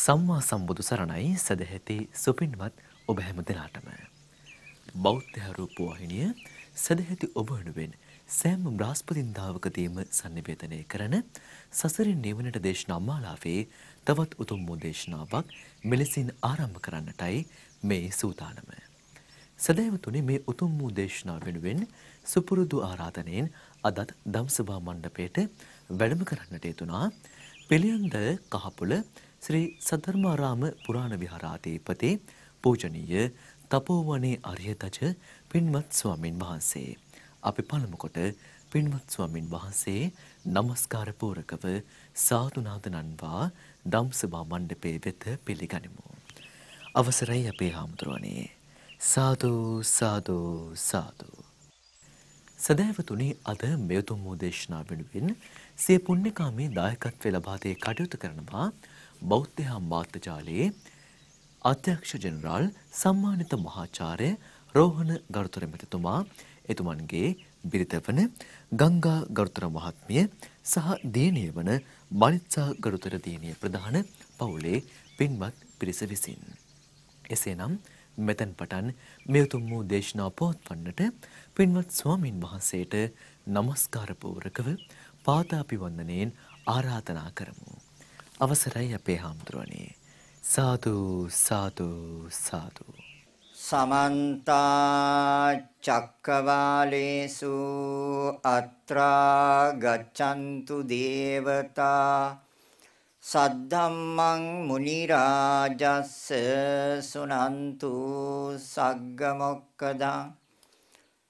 සම්මා සම්බුදු සරණයි සදැහැති සුපින්වත් ඔබ හැම දෙනාටම. බෞද්ධ රූපවාහිනිය සදැහැති ඔබ වෙනුවෙන් සෑම බ්‍රහස්පතින්දාවකදීම sannivedanaya කරන සසරින් නිවනට දේශනා මාලාවේ තවත් උතුම් වූ දේශනාවක් මෙලෙසින් ආරම්භ කරන්නටයි මේ සූදානම. සදහැවතුනි මේ උතුම් වූ දේශනාව වෙනුවෙන් සුපුරුදු ආරාධනයෙන් අදත් දම්සභා මණ්ඩපයට වැඩම කරන්නට යෙදුනා පිළියන්ද කහපුල ශ්‍රී සද්ධර්මාරාම පුරාණ විහාරාධිපති පූජනීය තපෝවනේ අරියතජ පින්වත් ස්වාමින් වහන්සේ. අපි පළමු කොට පින්වත් ස්වාමින් වහන්සේ নমස්කාර පූරකව සාදුනාද නන්වා ධම්සභා මණ්ඩපයේ වෙත පිළිගනිමු. අවසරයි අපේ හාමුදුරුවනේ. සාදු සාදු සාදු. සදෑවතුනි අද මෙයතුම් වූ දේශනා වෙනුවෙන් සිය පුණ්‍යකාමී දායකත්වය ලබා දේ කටයුතු කරනවා බෞද්ධ අමාත්‍යාලයේ අධ්‍යක්ෂ ජනරාල් සම්මානිත මහාචාර්ය රෝහණ ගරුතර මෙතුමා එතුමන්ගේ බිරිත වන ගංගා ගරුතර මහත්මිය සහ දියණිය වන මනිත්සා ගරුතර දියණිය ප්‍රධාන පවුලේ පින්වත් පිරිස විසින්. එසේනම් මෙතැන් පටන් මේ උතුම් වූ දේශනා පවත්වන්නට පින්වත් ස්වාමින් වහන්සේට নমස්කාර පූර්වකව පාදාපිවන්දනයෙන් ආරාධනා කරමු. අවසරයි අපේ හාමුදුරුවනේ. සාදු සාදු සාදු. සමන්ත චක්කවාලේසු අත්‍රා ගච්ඡන්තු දේවතා සද්ධම්මං මුනි රාජස්ස සුනන්තු සග්ග මොක්කදා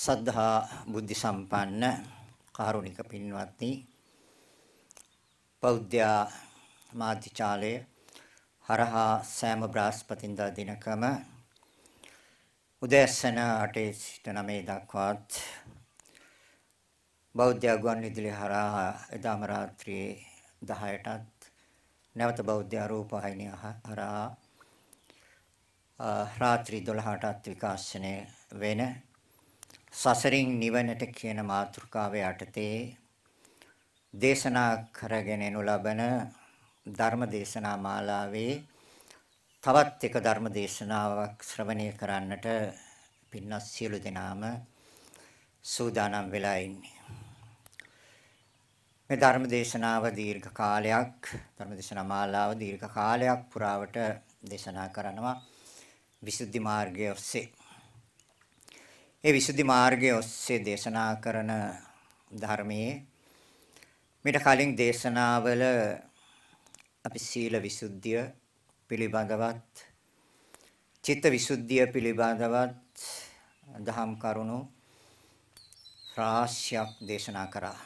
සද්ධා බුද්ධ සම්පන්න කාරුණික පින්වත්නි බෞද්ධ මාධ්‍යාලය හරහා සෑම බ්‍රහස්පතින්දා දිනකම උදෑසන 8 සිට 9 දක්වාත් බෞද්ධ ගුවන්විදුලි හරහා එදාම රාත්‍රියේ 10ටත් නැවත බෞද්ධ රූපවාහිනිය හරහා රාත්‍රී 12ටත් විකාශනය වෙන සසරින් නිවනට කියන මාතෘකාව යටතේ දේශනා කරගෙන එනු ලබන ධර්ම දේශනා මාලාවේ තවත් එක ධර්ම දේශනාවක් ශ්‍රවණය කරන්නට පින්වත් සියලු දෙනාම සූදානම් වෙලා ඉන්නේ. මේ ධර්ම දේශනාව දීර්ඝ කාලයක් ධර්ම දේශනා මාලාව දීර්ඝ කාලයක් පුරාවට දේශනා කරනවා විසුද්ධි මාර්ගය ඔස්සේ. ඒ විසුද්ධි මාර්ගය ඔස්සේ දේශනා කරන ධර්මයේ මිට කලින් දේශනාවල අපි සීල විසුද්ධිය පිළිබඳවත් චිත්ත විසුද්ධිය පිළිබඳවත් දහම් කරුණු රාශියක් දේශනා කරා.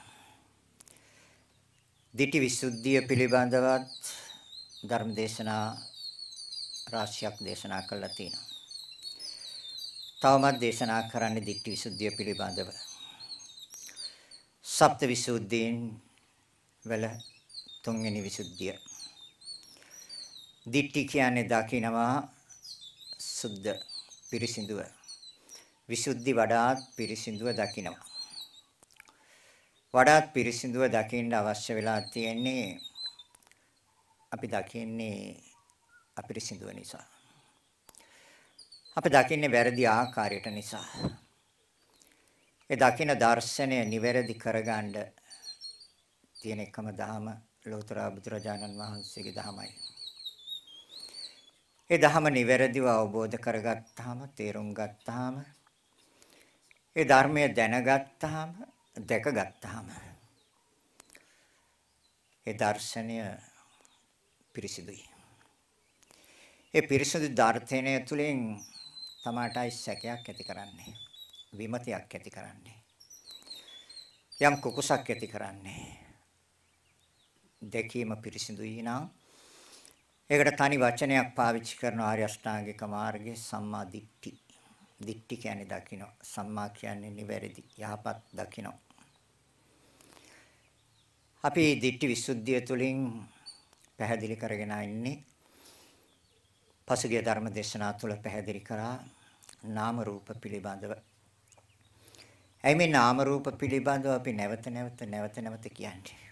ditthi විසුද්ධිය පිළිබඳවත් ධර්ම දේශනා රාශියක් දේශනා කළා තියෙනවා. තවමත් දේශනා කරන්න දික්ටි විසුද්ධිය පිළිබඳව. සප්ත විසුද්ධීන් වල තුන්වෙනි විසුද්ධිය. දිට්ටි කියන්නේ දකිනවා සුද්ධ පිරිසිදුව. විසුද්ධි වඩාත් පිරිසිදුව දකිනවා. වඩාත් පිරිසිදුව දකින්න අවශ්‍ය වෙලා තියෙන්නේ අපි දකින්නේ අපිරිසිදුව නිසා. අපි දකින්නේ වැරදි ආකාරයට නිසා. ඒ දකින දර්ශනය නිවැරදි කරගන්න තියෙන එකම දහම ලෝතර බුදුරජාණන් වහන්සේගේ දහමයි. ඒ දහම නිවැරදිව අවබෝධ කරගත්තාම තේරුම් ගත්තාම ඒ ධර්මය දැනගත්තාම දැකගත්තාම ඒ දර්ශනය පිරිසිදුයි. ඒ පිරිසිදු දර්ශනය තුළින් තමාටයි සැකයක් ඇති කරන්නේ. විමතියක් ඇති කරන්නේ. යම් කුකුසක් ඇති කරන්නේ. දැකීම පිරිසිදුයි නම් ඒකට තනි වචනයක් පාවිච්චි කරන ආර්ය අෂ්ටාංගික මාර්ගයේ සම්මා දිට්ඨි. දිට්ඨි කියන්නේ දකින්න. සම්මා කියන්නේ නිවැරදි යහපත් දකින්න. අපි දිට්ඨි විසුද්ධිය තුළින් පැහැදිලි කරගෙන ඉන්නේ පසුගිය ධර්ම දේශනා තුළ පැහැදිලි කරා නාම රූප පිළිබඳව. එයි මේ නාම රූප පිළිබඳව අපි නැවත නැවත නැවත නැවත කියන්නේ.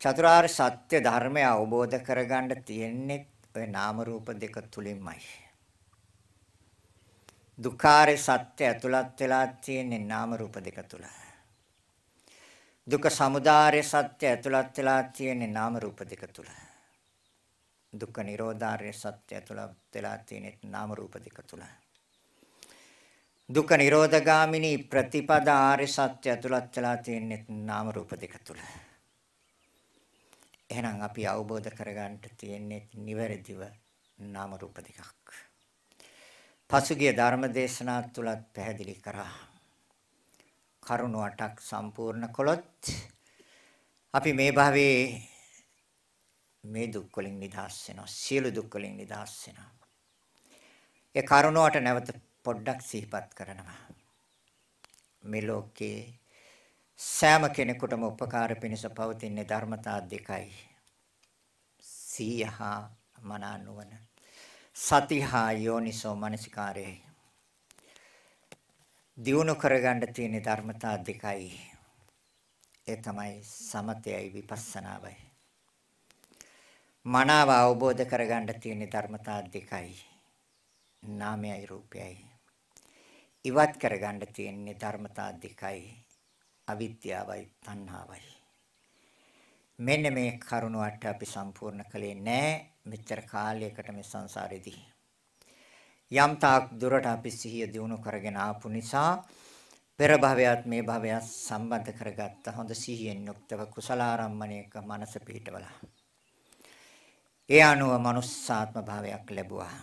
චතුරාර්ය සත්‍ය ධර්මය අවබෝධ කරගන්න තියෙන්නේ ඔය නාම රූප දෙක තුලින්මයි. දුක්ඛාරය සත්‍ය ඇතුළත් වෙලා තියෙන්නේ නාම රූප දෙක තුල. දුක සමුදාය සත්‍ය ඇතුළත් වෙලා තියෙන්නේ නාම රූප දෙක තුල. දුක්ඛ නිරෝධාර්ය සත්‍ය ඇතුළත් වෙලා තියෙන්නේ නාම රූප දෙක තුල. දුක්ඛ නිරෝධගාමිනී ප්‍රතිපදා ආර්ය සත්‍ය ඇතුළත් වෙලා තියෙන්නේ නාම රූප දෙක තුල. එහෙනම් අපි අවබෝධ කරගන්න තියෙන්නේ නිවැරදිව නාම රූප දෙකක්. පසුගිය ධර්ම දේශනා තුලත් පැහැදිලි කරා. කරුණු අටක් සම්පූර්ණ කළොත් අපි මේ භවයේ මේ දුක් වලින් නිදහස් වෙනවා. සියලු දුක් වලින් නිදහස් වෙනවා. ඒ කරුණාවට නැවත පොඩ්ඩක් සිහිපත් කරනවා. මේ ලෝකේ සෑම කෙනෙකුටම උපකාර පිණිස පවතින ධර්මතා දෙකයි. සීහා මනානුවන සතිහා යෝනිසෝ මනසිකාරයයි. දියුණු කරගන්න තියෙන ධර්මතා දෙකයි. ඒ තමයි සමතයයි විපස්සනාවයි. මනාව අවබෝධ කරගන්න තියෙන ධර්මතා දෙකයි. නාමයයි රූපයයි. ඉවත් කරගන්න තියෙන ධර්මතා දෙකයි. අවිද්‍යාවයි තණ්හාවයි. මෙන්න මේ කරුණාවට අපි සම්පූර්ණ කළේ නැහැ මෙච්චර කාලයකට මේ සංසාරේදී. යම් තාක් දුරට අපි සිහිය දිනු කරගෙන ආපු නිසා පෙර භවයත් මේ භවයත් සම්බන්ධ කරගත්ත හොඳ සිහියෙන් යුක්තව කුසලාරම්මණයක මනස පිහිටවලා. ඒ අනුව මනුස්සාත්ම භාවයක් ලැබුවා.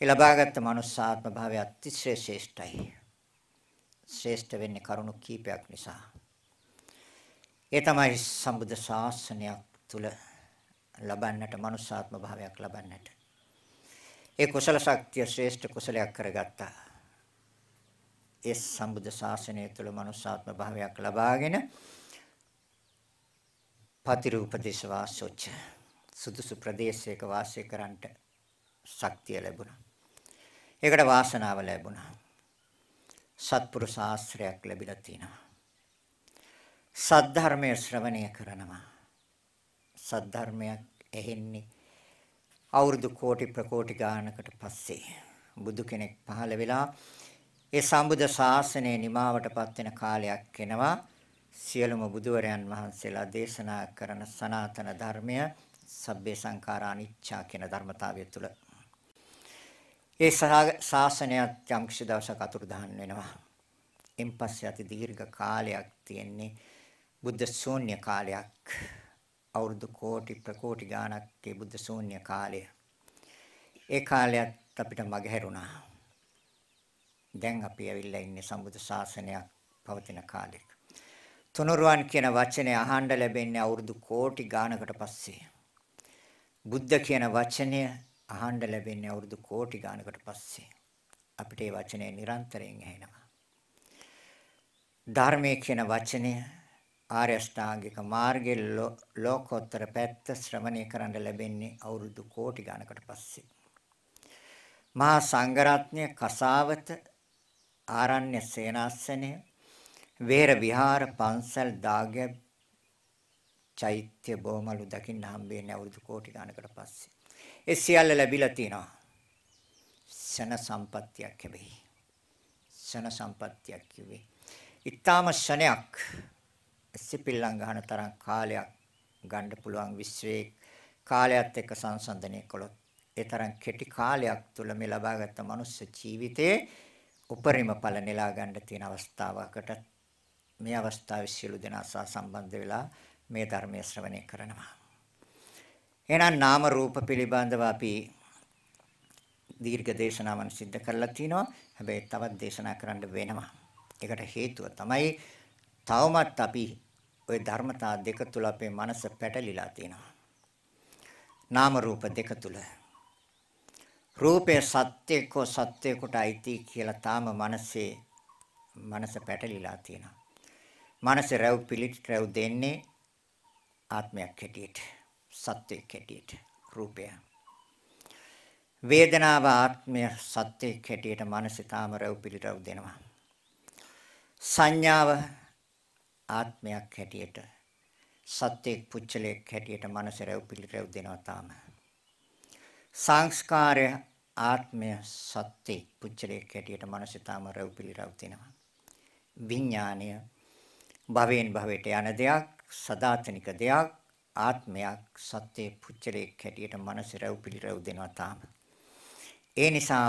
ඒ ලබාගත් මනුස්සාත්ම භාවය අතිශය ශ්‍රේෂ්ඨයි. ශ්‍රේෂ්ඨ වෙන්නේ කරුණු කීපයක් නිසා. ඒ තමයි සම්බුද්ධ ශාසනයක් තුල ලබන්නට මනුස්සාත්ම භාවයක් ලබන්නට. ඒ කුසල ශක්තිය ශ්‍රේෂ්ඨ කුසලයක් කරගත්තා. ඒ සම්බුද්ධ ශාසනය තුල මනුස්සාත්ම භාවයක් ලබාගෙන පතිරූපදේශ වාසොච්ච සුදුසු ප්‍රදේශයක වාසය කරන්නට ශක්තිය ලැබුණා. ඒකට වාසනාව ලැබුණා. සත්පුරුෂ ආශ්‍රයක් ලැබිලා තිනවා. සද්ධර්මය ශ්‍රවණය කරනවා. සද්ධර්මයක් ඇහෙන්නේ අවුරුදු කෝටි ප්‍රකෝටි ගානකට පස්සේ බුදු කෙනෙක් පහළ වෙලා ඒ සම්බුද්ධ ශාසනය නිමාවටපත් වෙන කාලයක් එනවා. සියලුම බුදුවරයන් වහන්සේලා දේශනා කරන සනාතන ධර්මය සබ්බේ සංඛාරා අනිච්චා කියන ධර්මතාවය තුළ ඒ ශාසනයත් යම් කිසි දවසක අතුරුදහන් වෙනවා. එන් පස්සේ අති දීර්ඝ කාලයක් තියෙන්නේ බුද්ධ ශූන්‍ය කාලයක්. අවුරුදු කෝටි ප්‍රකෝටි ගාණක් ඒ බුද්ධ ශූන්‍ය කාලය. ඒ කාලයත් අපිට මගහැරුණා. දැන් අපි ඇවිල්ලා ඉන්නේ සම්බුද්ධ ශාසනයක් පවතින කාලෙක. තුනුරුවන් කියන වචනේ අහන්න ලැබෙන්නේ අවුරුදු කෝටි ගාණකට පස්සේ. බුද්ධ කියන වචනය අහන්න ලැබෙන්නේ අවුරුදු කෝටි ගානකට පස්සේ. අපිට මේ වචනේ නිරන්තරයෙන් ඇහෙනවා. ධර්මයේ කියන වචනය ආර්ය අෂ්ටාංගික මාර්ගයේ ලෝකෝත්තර පැත්ත ශ්‍රවණය කරන්න ලැබෙන්නේ අවුරුදු කෝටි ගානකට පස්සේ. මහා සංඝරත්නය කසාවත ආරණ්‍ය සේනාසනය වේර විහාර පන්සල් දාගැබ් චෛත්‍ය බොමලු දකින්න හම්බෙන්නේ අවුරුදු කෝටි ගානකට පස්සේ. ඒ සියල්ල ලැබිලා තිනවා. ශන සම්පත්තියක් හැබැයි. ශන සම්පත්තියක් කිව්වේ. ඊටාම ශනයක් සිපිල්ලම් ගන්න තරම් කාලයක් ගන්න පුළුවන් විශ්වයේ කාලයත් එක්ක සංසන්දනය කළොත් ඒ තරම් කෙටි කාලයක් තුල මේ ලබාගත් මනුස්ස ජීවිතයේ උපරිම ඵල නෙලා ගන්න තියෙන අවස්ථාවකට මේ අවස්ථාවේ සියලු දෙනා සහ සම්බන්ධ වෙලා මේ ධර්මයේ ශ්‍රවණය කරනවා. එහෙනම් නාම රූප පිළිබඳව අපි දීර්ඝ දේශනාවන් සිද්ධ කරලා තිනවා. හැබැයි තවත් දේශනා කරන්න වෙනවා. ඒකට හේතුව තමයි තවමත් අපි ওই ධර්මතා දෙක තුල අපේ මනස පැටලිලා තියෙනවා. නාම රූප දෙක තුල රූපේ සත්‍යකෝ සත්‍යකට අයිති කියලා තාම මනසේ මනස පැටලිලා තියෙනවා. මනස රැව් පිළිත් රැව් දෙන්නේ ආත්මයක් හැටියට සත්‍යයක් හැටියට රූපය. වේදනාව ආත්මය සත්‍යයක් හැටියට මනස තාම රැව් පිළිත් රැව් දෙනවා. සංඥාව ආත්මයක් හැටියට සත්‍යයක් පුච්චලයක් හැටියට මනස රැව් පිළිත් රැව් දෙනවා තාම. සංස්කාරය ආත්මය සත්‍ය පුච්චලයක් හැටියට මනසිතාම රැව් පිළිරව් තිනවා විඥාණය භවෙන් භවයට යන දෙයක් සදාතනික දෙයක් ආත්මයක් සත්‍ය පුච්චලයක් හැටියට මනස රැව් පිළිරව් දෙනවා තාම. ඒ නිසා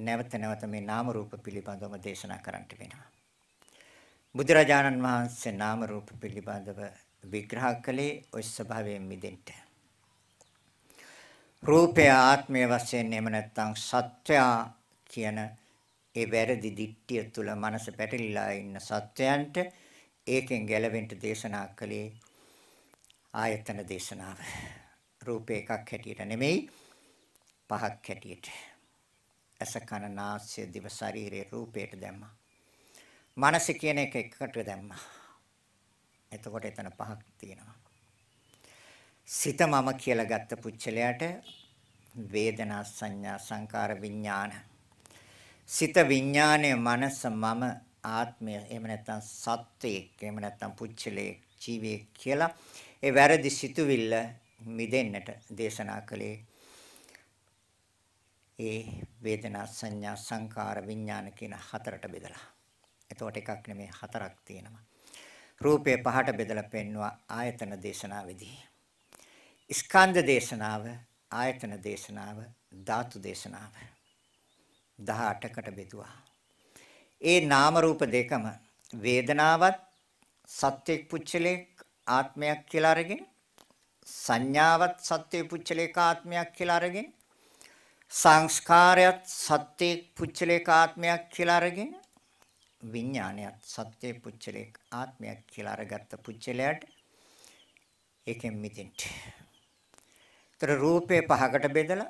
නැවත නැවත මේ නාම රූප පිළිබඳව දේශනා කරන්නට වෙනවා. බුදුරජාණන් වහන්සේ නාම රූප පිළිබඳව විග්‍රහ කළේ ඔය ස්වභාවයෙන් මිදෙන්න රූපය ආත්මය වශයෙන් එහෙම නැත්නම් සත්‍යා කියන ඒ වැරදි දිට්ඨිය තුල මනස පැටලිලා ඉන්න සත්‍යයන්ට ඒකෙන් ගැලවෙන්න දේශනා කළේ ආයතන දේශනාව. රූප එකක් හැටියට නෙමෙයි පහක් හැටියට. අස කන නාසය දිව ශරීරයේ රූපයට දැම්මා. මනස කියන එක එකට දැම්මා. එතකොට එතන පහක් තියෙනවා. සිත මම කියලා ගත්ත පුච්චලයට වේදනා සංඥා සංකාර විඥාන සිත විඥානය මනස මම ආත්මය එහෙම නැත්නම් සත්වයක් එහෙම නැත්නම් පුච්චලයක් ජීවියෙක් කියලා ඒ වැරදි සිතුවිල්ල මිදෙන්නට දේශනා කළේ ඒ වේදනා සංඥා සංකාර විඥාන කියන හතරට බෙදලා. එතකොට එකක් නෙමෙයි හතරක් තියෙනවා. රූපේ පහට බෙදලා පෙන්වුවා ආයතන දේශනාවේදී. ස්කන්ධ දේශනාව, ආයතන දේශනාව, ධාතු දේශනාව 18කට බෙදුවා. ඒ නාම රූප දෙකම වේදනාවත් සත්‍යෙක් පුච්චලේක් ආත්මයක් කියලා අරගෙන සංඥාවත් සත්‍ය පුච්චලේක ආත්මයක් කියලා අරගෙන සංස්කාරයත් සත්‍යෙක් පුච්චලේක ආත්මයක් කියලා අරගෙන විඥානයත් සත්‍ය පුච්චලේක ආත්මයක් කියලා අරගත්ත පුච්චලයට ඒකෙන් මිදෙන්න ତර රූපේ පහකට බෙදලා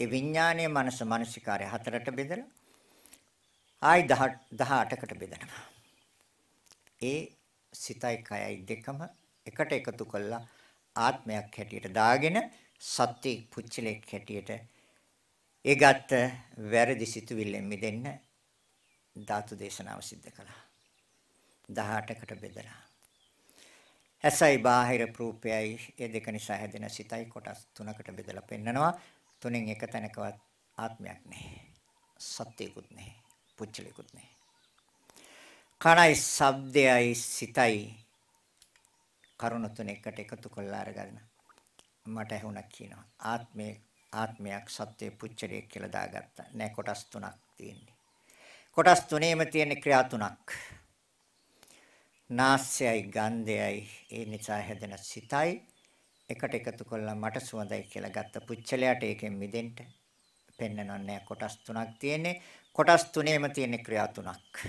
ඒ විඥානීය මනස මානසිකාරය හතරට බෙදලා ආයි 18කට බෙදනවා. ඒ සිතයි කයයි දෙකම එකට එකතු කළා ආත්මයක් හැටියට දාගෙන සත්‍ය පුච්චලයක් හැටියට ඒ ගත්ත වැරදි සිතුවිල්ලෙන් මිදෙන්න ධාතු දේශනාව සිද්ධ කළා. 18කට බෙදලා ඇසයි බාහිර රූපයයි ඒ දෙක නිසා හැදෙන සිතයි කොටස් තුනකට බෙදලා පෙන්නනවා. තුනෙන් එක තැනකවත් ආත්මයක් නැහැ. සත්‍යයකුත් නැහැ. පුච්චලයකුත් නැහැ. කණයි ශබ්දයයි සිතයි කරුණ තුන එකට එකතු කරලා අරගෙන මට ඇහුණා කියනවා. ආත්මේ ආත්මයක් සත්‍ය පුච්චලයක් කියලා දාගත්තා. නෑ කොටස් තුනක් තියෙන්නේ. කොටස් තුනේම තියෙන ක්‍රියා තුනක්. නාස්යයි ගන්ධයයි ඒ නිසා හැදෙන සිතයි එකට එකතු කළා මට සුවඳයි කියලා ගත්ත පුච්චලයට ඒකෙන් මිදෙන්න පෙන්නනන්නේ කොටස් තුනක් තියෙන්නේ කොටස් තුනේම තියෙන ක්‍රියා තුනක්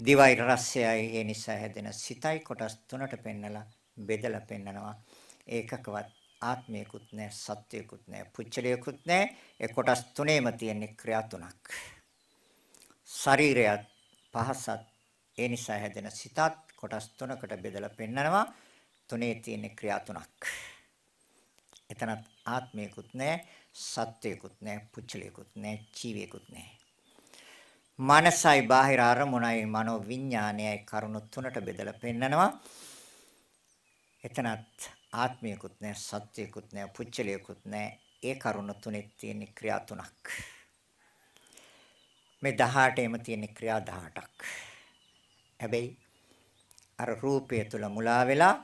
දිවයි රසයයි ඒ නිසා හැදෙන සිතයි කොටස් තුනට පෙන්නලා බෙදලා පෙන්නනවා ඒකකවත් ආත්මයකුත් නැහැ සත්‍යයකුත් නැහැ පුච්චලයකුත් නැහැ ඒ කොටස් තුනේම තියෙන ක්‍රියා තුනක් ශරීරයත් පහසත් ඒ නිසා හැදෙන සිතත් කොටස් තුනකට බෙදලා පෙන්නනවා. තුනේ තියෙන ක්‍රියා තුනක්. එතනත් ආත්මයකුත් නැහැ, සත්වයකුත් නැහැ, පුච්චලයකුත් නැහැ, ජීවියෙකුත් නැහැ. මනසයි බාහිර අරමුණයි මනෝ විඥානයයි කරුණු තුනට බෙදලා පෙන්නනවා. එතනත් ආත්මයකුත් නැහැ, සත්වයකුත් නැහැ, පුච්චලයකුත් නැහැ. ඒ කරුණු තුනේ තියෙන ක්‍රියා තුනක්. මේ 18ෙම තියෙන ක්‍රියා 18ක්. හැබැයි අර රූපය තුල මුලා වෙලා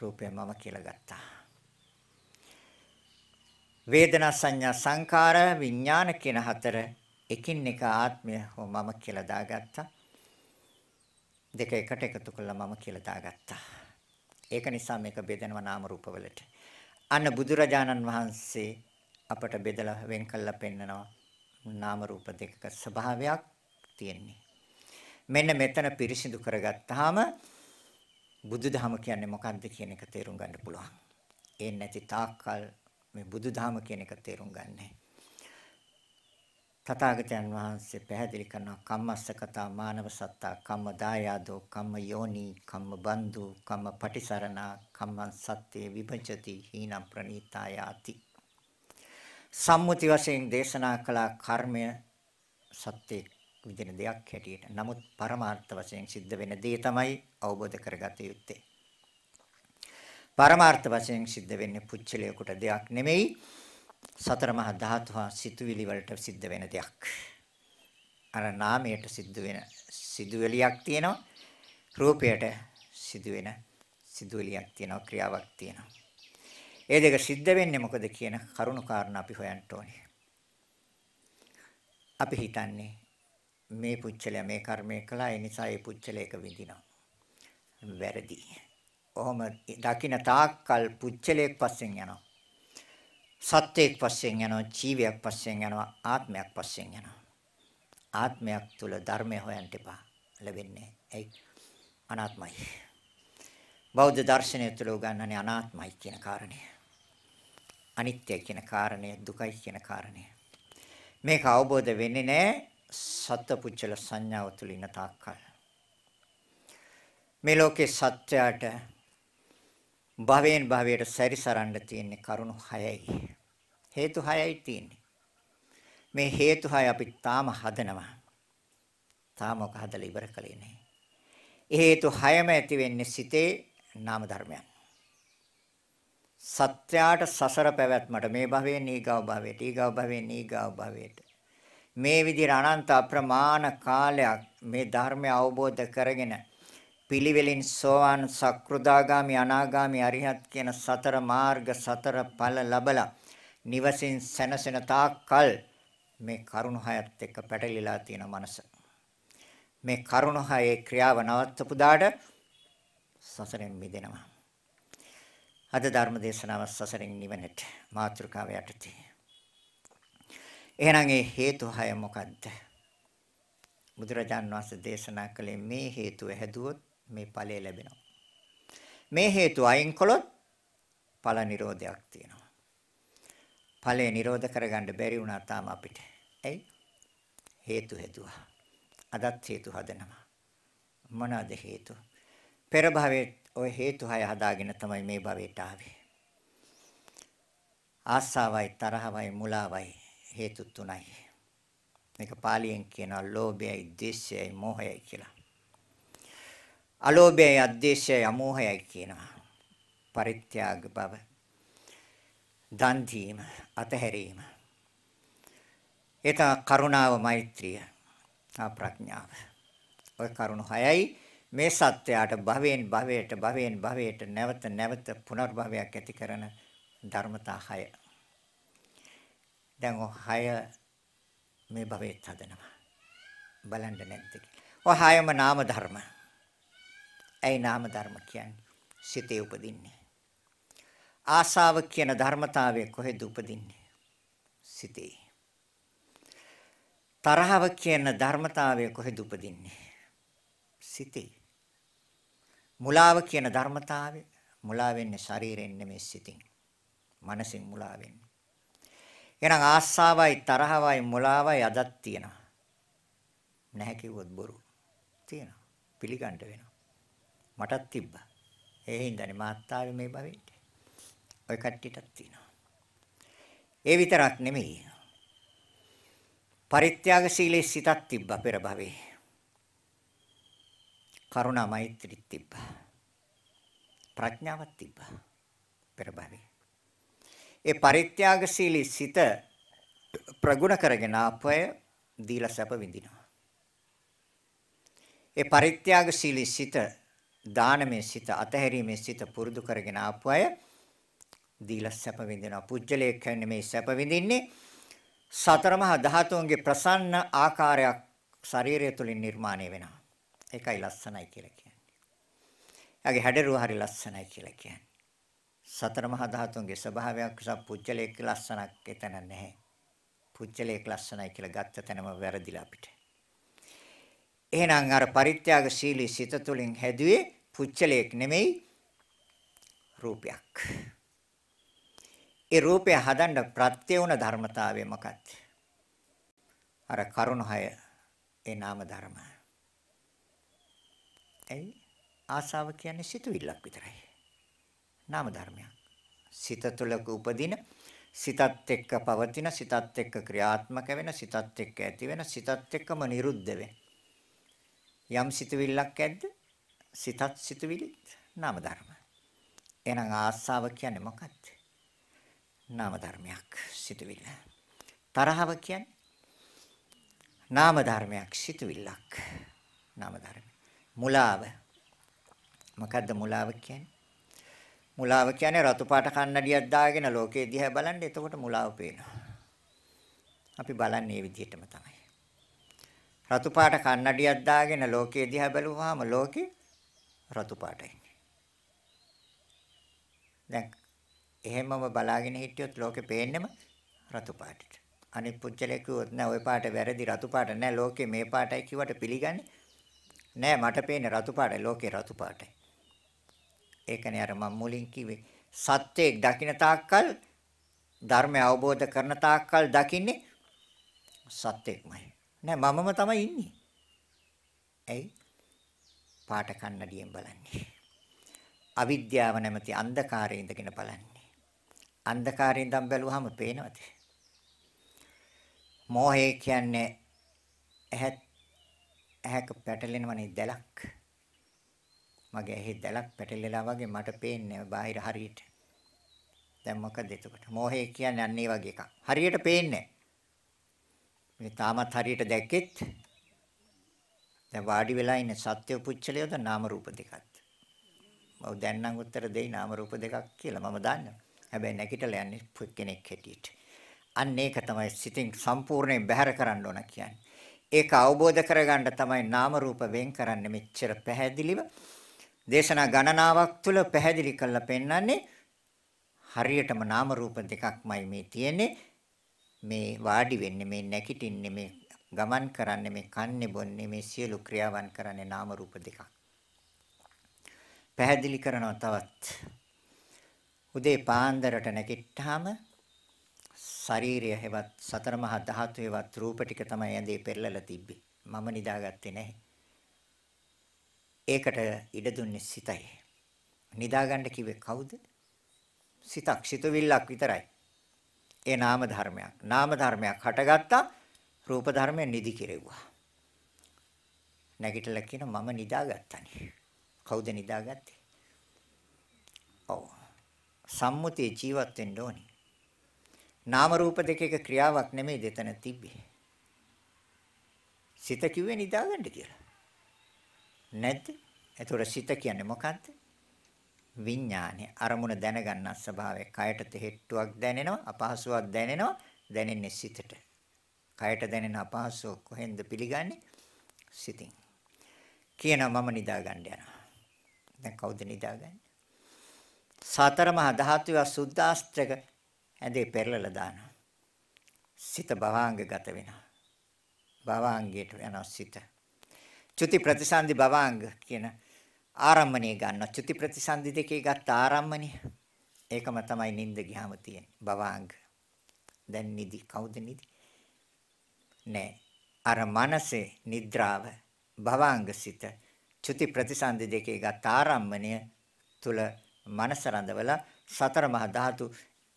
රූපය මම කියලා ගත්තා. වේදනා සංඥා සංකාර විඥාන කියන හතර එකින් එක ආත්මය හෝ මම කියලා දාගත්තා. දෙක එකට එකතු කළා මම කියලා දාගත්තා. ඒක නිසා මේක බෙදෙනවා නාම රූපවලට. අන්න බුදුරජාණන් වහන්සේ අපට බෙදලා වෙන් කළා පෙන්නනවා නාම රූප දෙකක ස්වභාවයක් තියෙන්නේ. මෙන්න මෙතන පිරිසිදු කරගත්තාම බුදුදහම කියන්නේ මොකක්ද කියන එක තේරුම් ගන්න පුළුවන්. ඒ නැති තාක්කල් මේ බුදුදහම කියන එක තේරුම් ගන්නෑ. තථාගතයන් වහන්සේ පැහැදිලි කරනවා කම්මස්ස කතා මානව සත්තා කම්ම දායාදෝ කම්ම යෝනි කම්ම බන්දු කම්ම පටිසරණා කම්මං සත්‍යේ විභජති හීනම් ප්‍රණීතායාති සම්මුති වශයෙන් දේශනා කළ කර්මය සත්‍ය විදින දෙයක් හැටියට. නමුත් පරමාර්ථ වශයෙන් සිද්ධ වෙන දේ තමයි අවබෝධ කරගත යුත්තේ. පරමාර්ථ වශයෙන් සිද්ධ වෙන්නේ පුච්චලයකට දෙයක් නෙමෙයි සතර මහා ධාතු හා සිතුවිලි වලට සිද්ධ වෙන දෙයක්. අර නාමයට සිද්ධ වෙන සිදුවලියක් තියෙනවා. රූපයට සිදු වෙන සිදුවලියක් තියෙනවා ක්‍රියාවක් තියෙනවා. ඒ දෙක සිද්ධ වෙන්නේ මොකද කියන කරුණු කාරණා අපි හොයන්න ඕනේ. අපි හිතන්නේ මේ පුච්චලයා මේ කර්මය කළා ඒ නිසා ඒ පුච්චලයක විඳිනවා. වැරදි. ඔහොම දකින්න තාක්කල් පුච්චලයක් පස්සෙන් යනවා. සත්‍යයක් පස්සෙන් යනවා ජීවයක් පස්සෙන් යනවා ආත්මයක් පස්සෙන් යනවා. ආත්මයක් තුල ධර්මය හොයන්න එපා. ලැබෙන්නේ ඇයි? අනාත්මයි. බෞද්ධ දර්ශනය තුල උගන්වන්නේ අනාත්මයි කියන කාරණය. අනිත්‍ය කියන කාරණය දුකයි කියන කාරණය. මේක අවබෝධ වෙන්නේ නැහැ සත්පුච්චල සංඥාව තුල ඉන්න තාක්කල්. මේ ලෝකේ සත්‍යයට භවයෙන් භවයට සැරිසරන්න තියෙන කරුණු 6යි. හේතු 6යි තියෙන්නේ. මේ හේතු 6 අපි තාම හදනවා. තාම ඔක හදලා ඉවර කළේ නැහැ. හේතු 6ම ඇති වෙන්නේ සිතේ නාම ධර්මයන්. සත්‍යයට සසර පැවැත්මට මේ භවයේ නීගව භවයට, ඊගව භවයේ නීගව භවයට. මේ විදිහට අනන්ත අප්‍රමාණ කාලයක් මේ ධර්මය අවබෝධ කරගෙන පිළිවෙලින් සෝවාන් සක්‍රුදාගාමි අනාගාමි අරිහත් කියන සතර මාර්ග සතර ඵල ලබලා නිවසින් සැනසෙන තාක්කල් මේ කරුණ හයත් එක්ක පැටලිලා තියෙන මනස. මේ කරුණ හයේ ක්‍රියාව නවත්තපු දාට සසරෙන් මිදෙනවා. අද ධර්ම දේශනාව සසරෙන් නිවනට මාතෘකාව යටතේ. එහෙනම් ඒ හේතු හය මොකද්ද? බුදුරජාන් වහන්සේ දේශනා කළේ මේ හේතුව හැදුවොත් මේ ඵලය ලැබෙනවා. මේ හේතු අයින් කළොත් ඵල නිරෝධයක් තියෙනවා. ඵලය නිරෝධ කරගන්න බැරි වුණා තාම අපිට. ඇයි? හේතු හදුවා. අදත් හේතු හදනවා. මොනවාද හේතු? පෙර භවයේ ওই හේතු හය හදාගෙන තමයි මේ භවයට ආවේ. ආසාවයි තරහවයි මුලාවයි හේතු තුනයි. මේක පාලියෙන් කියනවා ලෝභයයි, ද්වේෂයයි, මෝහයයි කියලා. අලෝභයයි අද්වේෂයයි අමෝහයයි කියනවා. පරිත්‍යාග බව. දන් දීම, අතහැරීම. ඒක කරුණාව, මෛත්‍රිය, ප්‍රඥාව. ඔය කරුණු හයයි මේ සත්‍යයට භවයෙන් භවයට භවයෙන් භවයට නැවත නැවත පුනර්භවයක් ඇති කරන ධර්මතා හය. දැන් ඔය හය මේ භවෙත් හදනවා. බලන්න නැද්ද? ඔය හයම නාම ධර්ම. ඇයි නාම ධර්ම කියන්නේ? සිතේ උපදින්නේ. ආසාව කියන ධර්මතාවය කොහෙද උපදින්නේ? සිතේ. තරහව කියන ධර්මතාවය කොහෙද උපදින්නේ? සිතේ. මුලාව කියන ධර්මතාවය මුලා වෙන්නේ ශරීරයෙන් නෙමෙයි සිතින්. මනසින් මුලා වෙන්නේ. එහෙනම් ආස්සාවයි තරහවයි මුලාවයි අදක් තියෙනවා. නැහැ කිව්වොත් බොරු. තියෙනවා. පිළිගන්න වෙනවා. මටත් තිබ්බා. ඒ හින්දානේ මාත් ආවේ මේ භවෙට. ඔය කට්ටියටත් තියෙනවා. ඒ විතරක් නෙමෙයි. පරිත්‍යාගශීලී සිතක් තිබ්බා පෙර භවේ. කරුණා මෛත්‍රී තිබ්බා. ප්‍රඥාවක් තිබ්බා පෙර භවේ. ඒ පරිත්‍යාගශීලී සිත ප්‍රගුණ කරගෙන ආපය දීලා සැප විඳිනවා. ඒ පරිත්‍යාගශීලී සිත දානමය සිත අතහැරීමේ සිත පුරුදු කරගෙන ආපු අය දීලා සැප විඳිනවා. පුජ්‍යලයක් කියන්නේ මේ සැප විඳින්නේ සතර මහා ධාතුන්ගේ ප්‍රසන්න ආකාරයක් ශරීරය තුලින් නිර්මාණය වෙනවා. ඒකයි ලස්සනයි කියලා කියන්නේ. එයාගේ හැඩරුව හරි ලස්සනයි කියලා කියන්නේ. සතර මහා ධාතුන්ගේ ස්වභාවයක් නිසා පුජ්‍යලයක ලස්සනක් එතන නැහැ. පුජ්‍යලයක ලස්සනයි කියලා ගත්ත තැනම වැරදිලා අපිට. එහෙනම් අර පරිත්‍යාගශීලී සිත තුළින් හැදුවේ පුජ්‍යලයක් නෙමෙයි රූපයක්. ඒ රූපය හදන්න ප්‍රත්‍ය වුණ ධර්මතාවය මොකක්ද? අර කරුණ හය ඒ නාම ධර්ම. එයි ආසාව කියන්නේ සිතුවිල්ලක් විතරයි. නාම ධර්මයක්. සිත තුළක උපදින සිතත් එක්ක පවතින සිතත් එක්ක ක්‍රියාත්මක වෙන සිතත් එක්ක ඇති වෙන සිතත් එක්කම නිරුද්ධ වෙන යම් සිතුවිල්ලක් ඇද්ද සිතත් සිතුවිලිත් නාම ධර්ම. එහෙනම් ආස්සාව කියන්නේ මොකක්ද? නාම ධර්මයක් සිතුවිල්ල. තරහව කියන්නේ නාම ධර්මයක් සිතුවිල්ලක්. නාම ධර්ම. මුලාව. මොකද්ද මුලාව කියන්නේ? මුලාව කියන්නේ රතු පාට කන්නඩියක් දාගෙන ලෝකේ දිහා බලන්න එතකොට මුලාව පේනවා. අපි බලන්නේ මේ විදිහටම තමයි. රතු පාට කන්නඩියක් දාගෙන ලෝකේ දිහා බැලුවාම ලෝකේ රතු පාටයි. දැන් එහෙමම බලාගෙන හිටියොත් ලෝකේ පේන්නෙම රතු පාටට. අනිත් පුච්චලේ කිව්වොත් නෑ ওই පාට වැරදි රතු පාට නෑ ලෝකේ මේ පාටයි කිව්වට පිළිගන්නේ නෑ මට පේන්නේ රතු පාටයි ලෝකේ රතු පාටයි. ඒකනේ අර මම මුලින් කිව්වේ සත්‍යයක් දකින්න තාක්කල් ධර්මය අවබෝධ කරන තාක්කල් දකින්නේ සත්‍යයක්මයි. නෑ මමම තමයි ඉන්නේ. ඇයි? පාට කන්නඩියෙන් බලන්නේ. අවිද්‍යාව නැමැති අන්ධකාරයේ ඉඳගෙන බලන්නේ. අන්ධකාරයෙන් දම් බැලුවාම පේනවද? මෝහය කියන්නේ ඇහත් ඇහැක පැටලෙනවනේ දැලක්. මගේ ඇහි දැලක් පැටලෙලා වගේ මට පේන්නේ බාහිර හරියට. දැන් මොකද එතකොට? මෝහය කියන්නේ අන්න ඒ වගේ එකක්. හරියට පේන්නේ මේ තාමත් හරියට දැක්කෙත් දැන් වාඩි වෙලා ඉන්න සත්‍ය පුච්චලියද නාම රූප දෙකක්ද? මම දැන් නම් උත්තර දෙයි නාම රූප දෙකක් කියලා මම දන්නවා. හැබැයි නැගිටලා යන්නේ කෙනෙක් හැටියට. අන්න ඒක තමයි සිතින් සම්පූර්ණයෙන් බැහැර කරන්න ඕන කියන්නේ. ඒක අවබෝධ කරගන්න තමයි නාම රූප වෙන් කරන්නේ මෙච්චර පැහැදිලිව දේශනා ගණනාවක් තුල පැහැදිලි කරලා පෙන්වන්නේ හරියටම නාම රූප දෙකක්මයි මේ තියෙන්නේ මේ වාඩි වෙන්නේ මේ නැගිටින්නේ මේ ගමන් කරන්නේ මේ කන්නේ බොන්නේ මේ සියලු ක්‍රියාවන් කරන්නේ නාම රූප දෙකක් පැහැදිලි කරනවා තවත් උදේ පාන්දරට නැගිට්ටාම ශරීරය හැවත් සතර මහා ධාතු හැවත් රූප ටික තමයි ඇඳේ පෙරලලා තිබ්බේ මම නිදාගත්තේ නැහැ ඒකට ඉඩ දුන්නේ සිතයි. නිදාගන්න කිව්වේ කවුද? සිතක් සිතවිල්ලක් විතරයි. ඒ නාම ධර්මයක්. නාම ධර්මයක් හටගත්තා රූප ධර්මය නිදි කෙරෙව්වා. නැගිටලා කියන මම නිදාගත්තනේ. කවුද නිදාගත්තේ? ඔව්. සම්මුතිය ජීවත් වෙන්න ඕනි. නාම රූප දෙකක ක්‍රියාවක් නෙමෙයි දෙතන තිබ්බේ. සිත කිව්වේ නිදාගන්න කියලා. නැද්ද? එතකොට සිත කියන්නේ මොකද්ද? විඥානය. අරමුණ දැනගන්න ස්වභාවය. කයට තෙහෙට්ටුවක් දැනෙනවා, අපහසුවක් දැනෙනවා, දැනෙන්නේ සිතට. කයට දැනෙන අපහසුව කොහෙන්ද පිළිගන්නේ? සිතින්. කියනවා මම නිදා ගන්න යනවා. දැන් කවුද නිදාගන්නේ? සතර මහා ධාතුව සුද්දාස්ත්‍රක ඇඳේ පෙරලලා දානවා. සිත භවාංගගත වෙනවා. භවාංගයට යනවා සිත. චුති ප්‍රතිසන්දි භවාංග කියන ආරම්මණය ගන්නවා. චුති ප්‍රතිසන්දි දෙකේ ගත්ත ආරම්මණය. ඒකම තමයි නිින්ද ගියාම තියෙන්නේ. භවාංග. දැන් නිදි කවුද නිදි? නෑ. අර මනසේ නිද්‍රාව භවාංගසිත චුති ප්‍රතිසන්දි දෙකේ ගත්ත ආරම්මණය තුල මනස රඳවලා සතර මහා ධාතු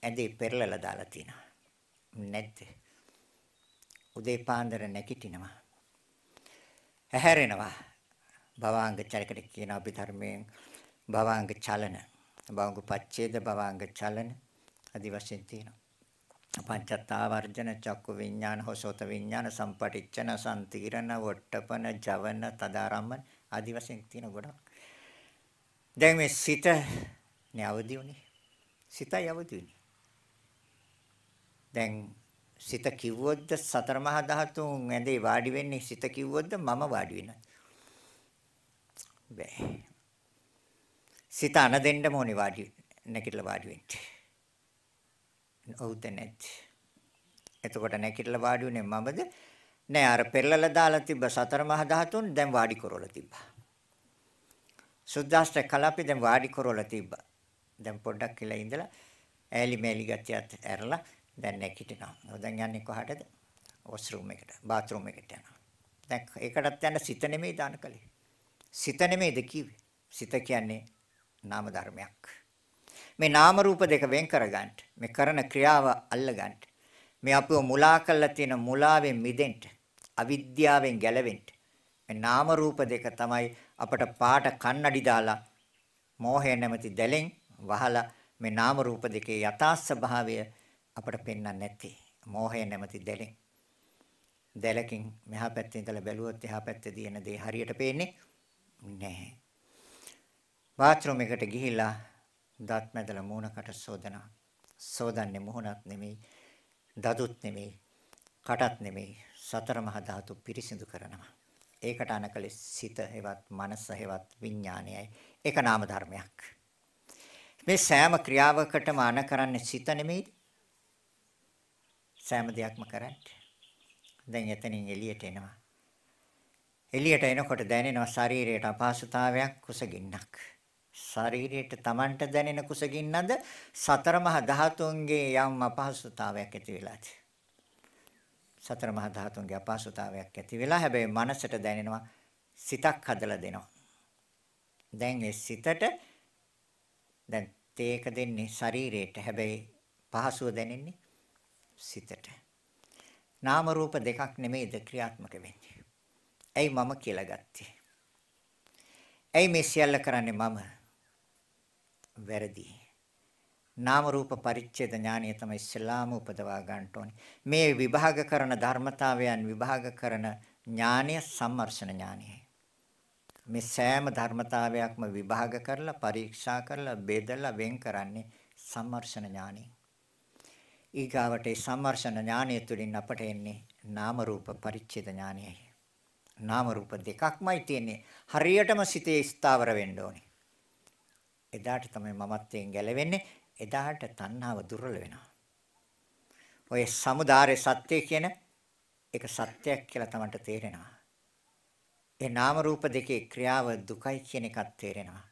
ඇඳේ පෙරලලා දාලා තිනවා. නැද්ද? උදේ පාන්දර නැගිටිනවා. ඇහැරෙනවා. භවාංග චලකට කියන අපි ධර්මයෙන් භවාංග චලන. භවංග පච්ඡේද භවාංග චලන আদি වශයෙන් තියෙනවා. පංචත්තාවර්ජන චක්කු විඥාන හොසෝත විඥාන සම්පටිච්චන සම්තිරණ වට්ටපන ජවන තදාරම්මන আদি වශයෙන් තියෙන ගොඩක්. දැන් මේ සිත නේ අවදි උනේ. සිතයි අවදි උනේ. දැන් සිත කිව්වොත්ද සතර මහා ධාතුන් ඇඳේ වාඩි වෙන්නේ සිත කිව්වොත්ද මම වාඩි වෙනවද? බෑ. සිත අන දෙන්න ඕනේ වාඩි නැගිටලා වාඩි වෙන්න. ඔව්ද නැත්. එතකොට නැගිටලා වාඩි උනේ මමද? නෑ අර පෙරලලා දාලා තිබ්බ සතර මහා ධාතුන් දැන් වාඩි කරවලා තිබ්බා. සුද්දාස්ත කලපි දැන් වාඩි කරවලා තිබ්බා. දැන් පොඩ්ඩක් කියලා ඉඳලා ඈලි මේලි ගතියත් ඇරලා දැන් නැගිටිනවා. දැන් යන්නේ කොහටද? වොෂ්රූම් එකට, බාත් รู ම් එකට යනවා. දැන් ඒකටත් යන්න සිත නෙමෙයි දාන කලේ. සිත නෙමෙයිද කිව්වේ? සිත කියන්නේ නාම ධර්මයක්. මේ නාම රූප දෙක වෙන් කරගන්න. මේ කරන ක්‍රියාව අල්ලගන්න. මේ අපව මුලා කරලා තියෙන මුලාවෙන් මිදෙන්න. අවිද්‍යාවෙන් ගැලවෙන්න. මේ නාම රූප දෙක තමයි අපට පාට කන්නඩි දාලා මෝහය නැමැති දැලෙන් වහලා මේ නාම රූප දෙකේ යථා ස්වභාවය අපට පෙන්වන්නේ නැත්තේ. මෝහය නැමැති දැලෙන්. දැලකින් මෙහා පැත්තේ ඉඳලා බැලුවොත් එහා පැත්තේ තියෙන දේ හරියට පේන්නේ නැහැ. බාත්රූම් එකට ගිහිල්ලා දත් මැදලා මූණකට සෝදනවා. සෝදන්නේ මුහුණත් නෙමෙයි, දදුත් නෙමෙයි, කටත් නෙමෙයි, සතර මහා ධාතු පිරිසිදු කරනවා. ඒකට අනකලේ සිත හේවත් මනස හේවත් විඥානයයි. ඒක නාම ධර්මයක්. මේ සෑම ක්‍රියාවකටම අන කරන්නේ සිත නෙමෙයි. සෑම දෙයක්ම කරන්නේ. දැන් එතනින් එළියට එනවා. එළියට එනකොට දැනෙනවා ශරීරයට අපහසුතාවයක් කුසගින්නක්. ශරීරයට Tamanට දැනෙන කුසගින්නද සතර මහා ධාතුන්ගේ යම් අපහසුතාවයක් ඇති වෙලාද? සතර මහා ධාතුන්ගේ අපහසුතාවයක් ඇති වෙලා හැබැයි මනසට දැනෙනවා සිතක් හදලා දෙනවා. දැන් ඒ සිතට දැන් තේක දෙන්නේ ශරීරයට හැබැයි පහසුව දැනෙන්නේ සිතට. නාම රූප දෙකක් නෙමෙයිද ක්‍රියාත්මක වෙන්නේ. ඇයි මම කියලා ගත්තේ? ඇයි මේ සියල්ල කරන්නේ මම? වැරදි. නාම රූප පරිච්ඡේද ඥානය තමයි ඉස්ලාම උපදවා ගන්න ඕනේ. මේ විභාග කරන ධර්මතාවයන් විභාග කරන ඥානය සම්මර්ෂණ ඥානයයි. මේ සෑම ධර්මතාවයක්ම විභාග කරලා පරීක්ෂා කරලා බෙදලා වෙන් කරන්නේ සම්මර්ෂණ ඥානයි. ඊගාවට ඒ සම්මර්ෂණ ඥානය තුළින් අපට එන්නේ නාම රූප පරිච්ඡේද ඥානයයි. නාම රූප දෙකක්මයි තියෙන්නේ. හරියටම සිතේ ස්ථාවර වෙන්න ඕනේ. එදාට තමයි මමත්වයෙන් ගැලවෙන්නේ. එදාට තණ්හාව දුර්වල වෙනවා. ඔය samudāre සත්‍ය කියන එක සත්‍යයක් කියලා තමයි තේරෙනවා. ඒ නාම රූප දෙකේ ක්‍රියාව දුකයි කියන එකත් තේරෙනවා.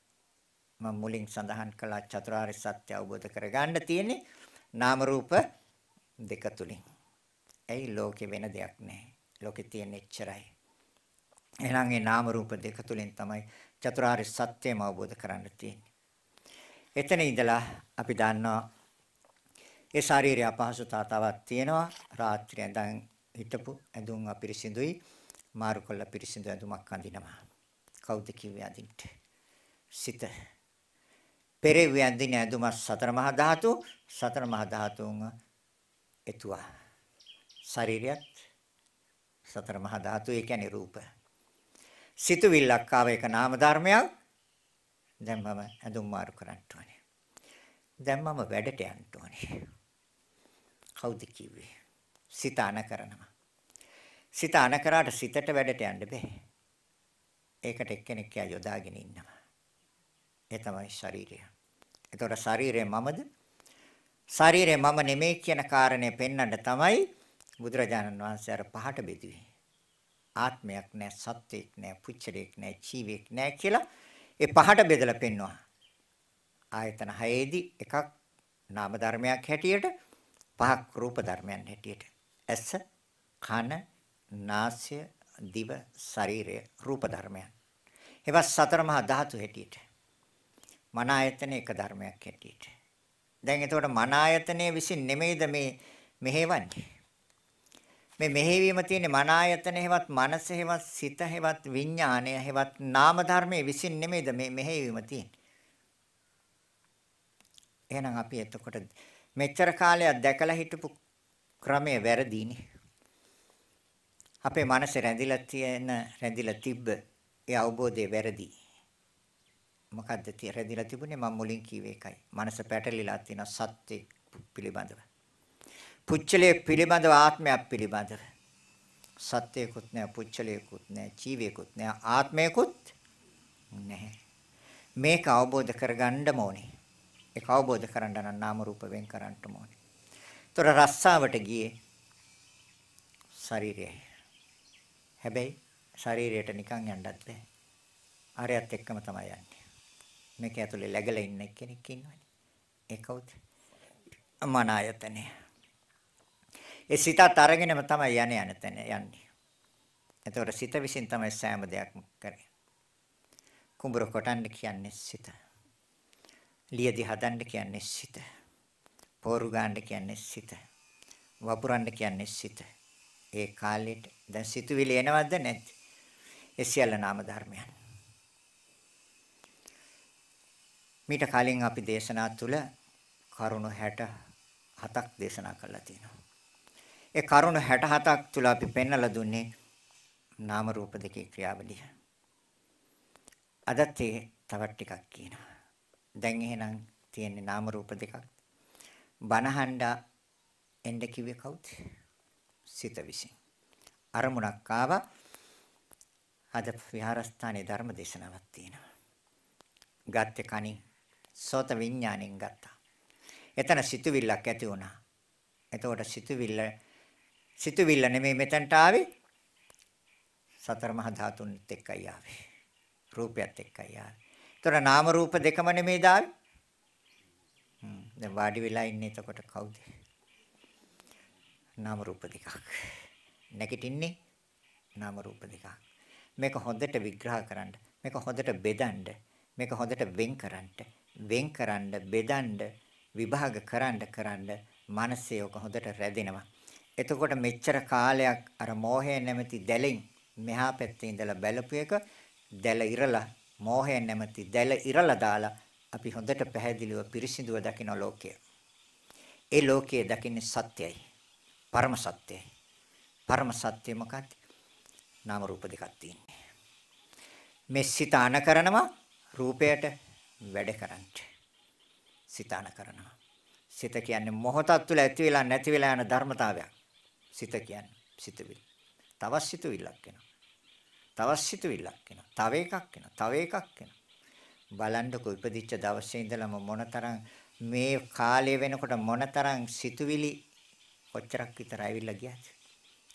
මම මුලින් සඳහන් කළ චතුරාර්ය සත්‍ය අවබෝධ කරගන්න තියෙන්නේ නාම රූප දෙක තුලින්. ඇයි ලෝකේ වෙන දෙයක් නැහැ. ලෝකේ තියෙන එච්චරයි. එහෙනම් මේ නාම රූප දෙක තුලින් තමයි චතුරාර්ය සත්‍යම අවබෝධ කරන්න තියෙන්නේ. එතන ඉඳලා අපි දන්නවා ඒ ශාරීරික අපහසුතාව තවත් තියෙනවා. රාත්‍රිය දැන් හිටපු ඇඳුම් අපිරිසිදුයි. මාරු කළ පිරිසිදු ඇඳුමක් අඳිනවා. කවුද කිව්වේ අඳින්න? සිත. පෙරෙව්වේ අඳින ඇඳුම සතර මහා ධාතු සතර මහා ධාතුන් එතුවා. ශරීරයත් සතර මහා ධාතු ඒ කියන්නේ රූප. සිතුවිල්ලක් ආව එක නාම ධර්මයක්. දැන් මම ඇඳුම් මාරු කරන්න ඕනේ. දැන් මම වැඩට යන්න ඕනේ. කවුද කිව්වේ? සිත අන කරනවා. සිත අනකරාට සිතට වැඩට යන්න බෑ. ඒකට එක්කෙනෙක් යා යොදාගෙන ඉන්නවා. ඒ තමයි ශරීරය. ඒතකොට ශරීරය මමද? ශරීරය මම නෙමෙයි කියන කාරණය පෙන්වන්න තමයි බුදුරජාණන් වහන්සේ අර පහට බෙදුවේ. ආත්මයක් නෑ, සත්‍යයක් නෑ, පුච්චරයක් නෑ, ජීවියක් නෑ කියලා ඒ පහට බෙදලා පෙන්වනවා. ආයතන හයේදී එකක් නාම ධර්මයක් හැටියට පහක් රූප ධර්මයන් හැටියට. ඇස, කන, නාසය, දිව, ශරීරය, රූප ධර්මයන්. ඒවා සතර මහා ධාතු හැටියට. මන ආයතන එක ධර්මයක් හැටියට. දැන් එතකොට මන ආයතනයේ විසින් නෙමෙයිද මේ මෙහෙවන්නේ. මේ මෙහෙවීම තියෙන්නේ මන ආයතන හේවත් මනස හේවත් සිත හේවත් විඥානය හේවත් නාම ධර්මයේ විසින් නෙමෙයිද මේ මෙහෙවීම තියෙන්නේ. එහෙනම් අපි එතකොට මෙච්චර කාලයක් දැකලා හිටපු ක්‍රමය වැරදීනේ. අපේ මනසේ රැඳිලා තියෙන රැඳිලා තිබ්බ ඒ අවබෝධය වැරදි. මොකද්ද තිය රැඳිලා තිබුණේ මම මුලින් කිව්වේ එකයි. මනස පැටලිලා තියෙන සත්‍ය පිළිබඳව. පුච්චලයේ පිළිබඳව ආත්මයක් පිළිබඳව සත්‍යයකුත් නැහැ පුච්චලයකුත් නැහැ ජීවයකුත් නැහැ ආත්මයකුත් නැහැ මේක අවබෝධ කරගන්න ඕනේ ඒක අවබෝධ කරගන්න නම් නාම රූප වෙන් කරන්න ඕනේ. ତොර රස්සාවට ගියේ ශරීරයයි. හැබැයි ශරීරයට නිකන් යන්නත් බෑ. ආරයත් එක්කම තමයි යන්නේ. මේක ඇතුලේ läගලා ඉන්න කෙනෙක් ඉන්නවනේ. ඒ කවුද? මන ආයතනය. ඒ සිතත් අරගෙනම තමයි යන්නේ යන තැන යන්නේ. එතකොට සිත විසින් තමයි සෑම දෙයක්ම කරන්නේ. කුඹුර කොටන්න කියන්නේ සිත. ලියදි හදන්න කියන්නේ සිත. පෝරු ගන්න කියන්නේ සිත. වපුරන්න කියන්නේ සිත. ඒ කාලෙට දැන් සිතුවිලි එනවද නැද්ද? ඒ සියල්ල නාම ධර්මයන්. මීට කලින් අපි දේශනා තුල කරුණු 67ක් දේශනා කළා තියෙනවා. ඒ කරුණු 67ක් තුල අපි පෙන්වලා දුන්නේ නාම රූප දෙකේ ක්‍රියාවලිය. අදත් ඒ තවත් ටිකක් කියනවා. දැන් එහෙනම් තියෙන්නේ නාම රූප දෙකක්. බනහඬ එන්න කිව්වේ කවුද? සිත විසින්. අරමුණක් ආවා. අද විහාරස්ථානයේ ධර්ම දේශනාවක් තියෙනවා. ගත්තේ කණින් සෝත විඥාණයෙන් ගත්තා. එතන සිතුවිල්ලක් ඇති වුණා. එතකොට සිතුවිල්ල සිතුවිල්ල නෙමෙයි මෙතනට ආවේ. සතර මහා ධාතුන්ත් එක්කයි ආවේ. රූපයත් එක්කයි ආවේ. එතකොට නාම රූප දෙකම නෙමෙයි දාවේ. හ්ම් දැන් වාඩි වෙලා ඉන්නේ එතකොට කවුද? නාම රූප දෙකක්. නැගිටින්නේ නාම රූප දෙකක්. මේක හොඳට විග්‍රහ කරන්න. මේක හොඳට බෙදන්න. මේක හොඳට වෙන් කරන්න. වෙන් කරන්න, බෙදන්න, විභාග කරන්න කරන්න මනසේ ඔක හොඳට රැදෙනවා. එතකොට මෙච්චර කාලයක් අර මෝහය නැමැති දැලෙන් මෙහා පැත්තේ ඉඳලා බැලපු එක දැල ඉරලා මෝහය නැමැති දැල ඉරලා දාලා අපි හොඳට පැහැදිලිව පිරිසිදුව දකින ලෝකය. ඒ ලෝකයේ දකින්නේ සත්‍යයි. පරම සත්‍යයි. පරම සත්‍ය මොකක්ද? නාම රූප දෙකක් තියෙන්නේ. මේ සිත අන කරනවා රූපයට වැඩ කරන්න. සිත අන කරනවා. සිත කියන්නේ මොහොතක් තුළ ඇති වෙලා නැති වෙලා යන ධර්මතාවයක්. සිත කියන්නේ සිතවිලි. තවත් සිතවිල්ලක් එනවා. තවත් සිතුවිල්ලක් එනවා. තව එකක් එනවා. තව එකක් එනවා. බලන්නකො ඉපදිච්ච දවසේ ඉඳලම මොනතරම් මේ කාලය වෙනකොට මොනතරම් සිතුවිලි කොච්චරක් විතර ඇවිල්ලා ගියාද?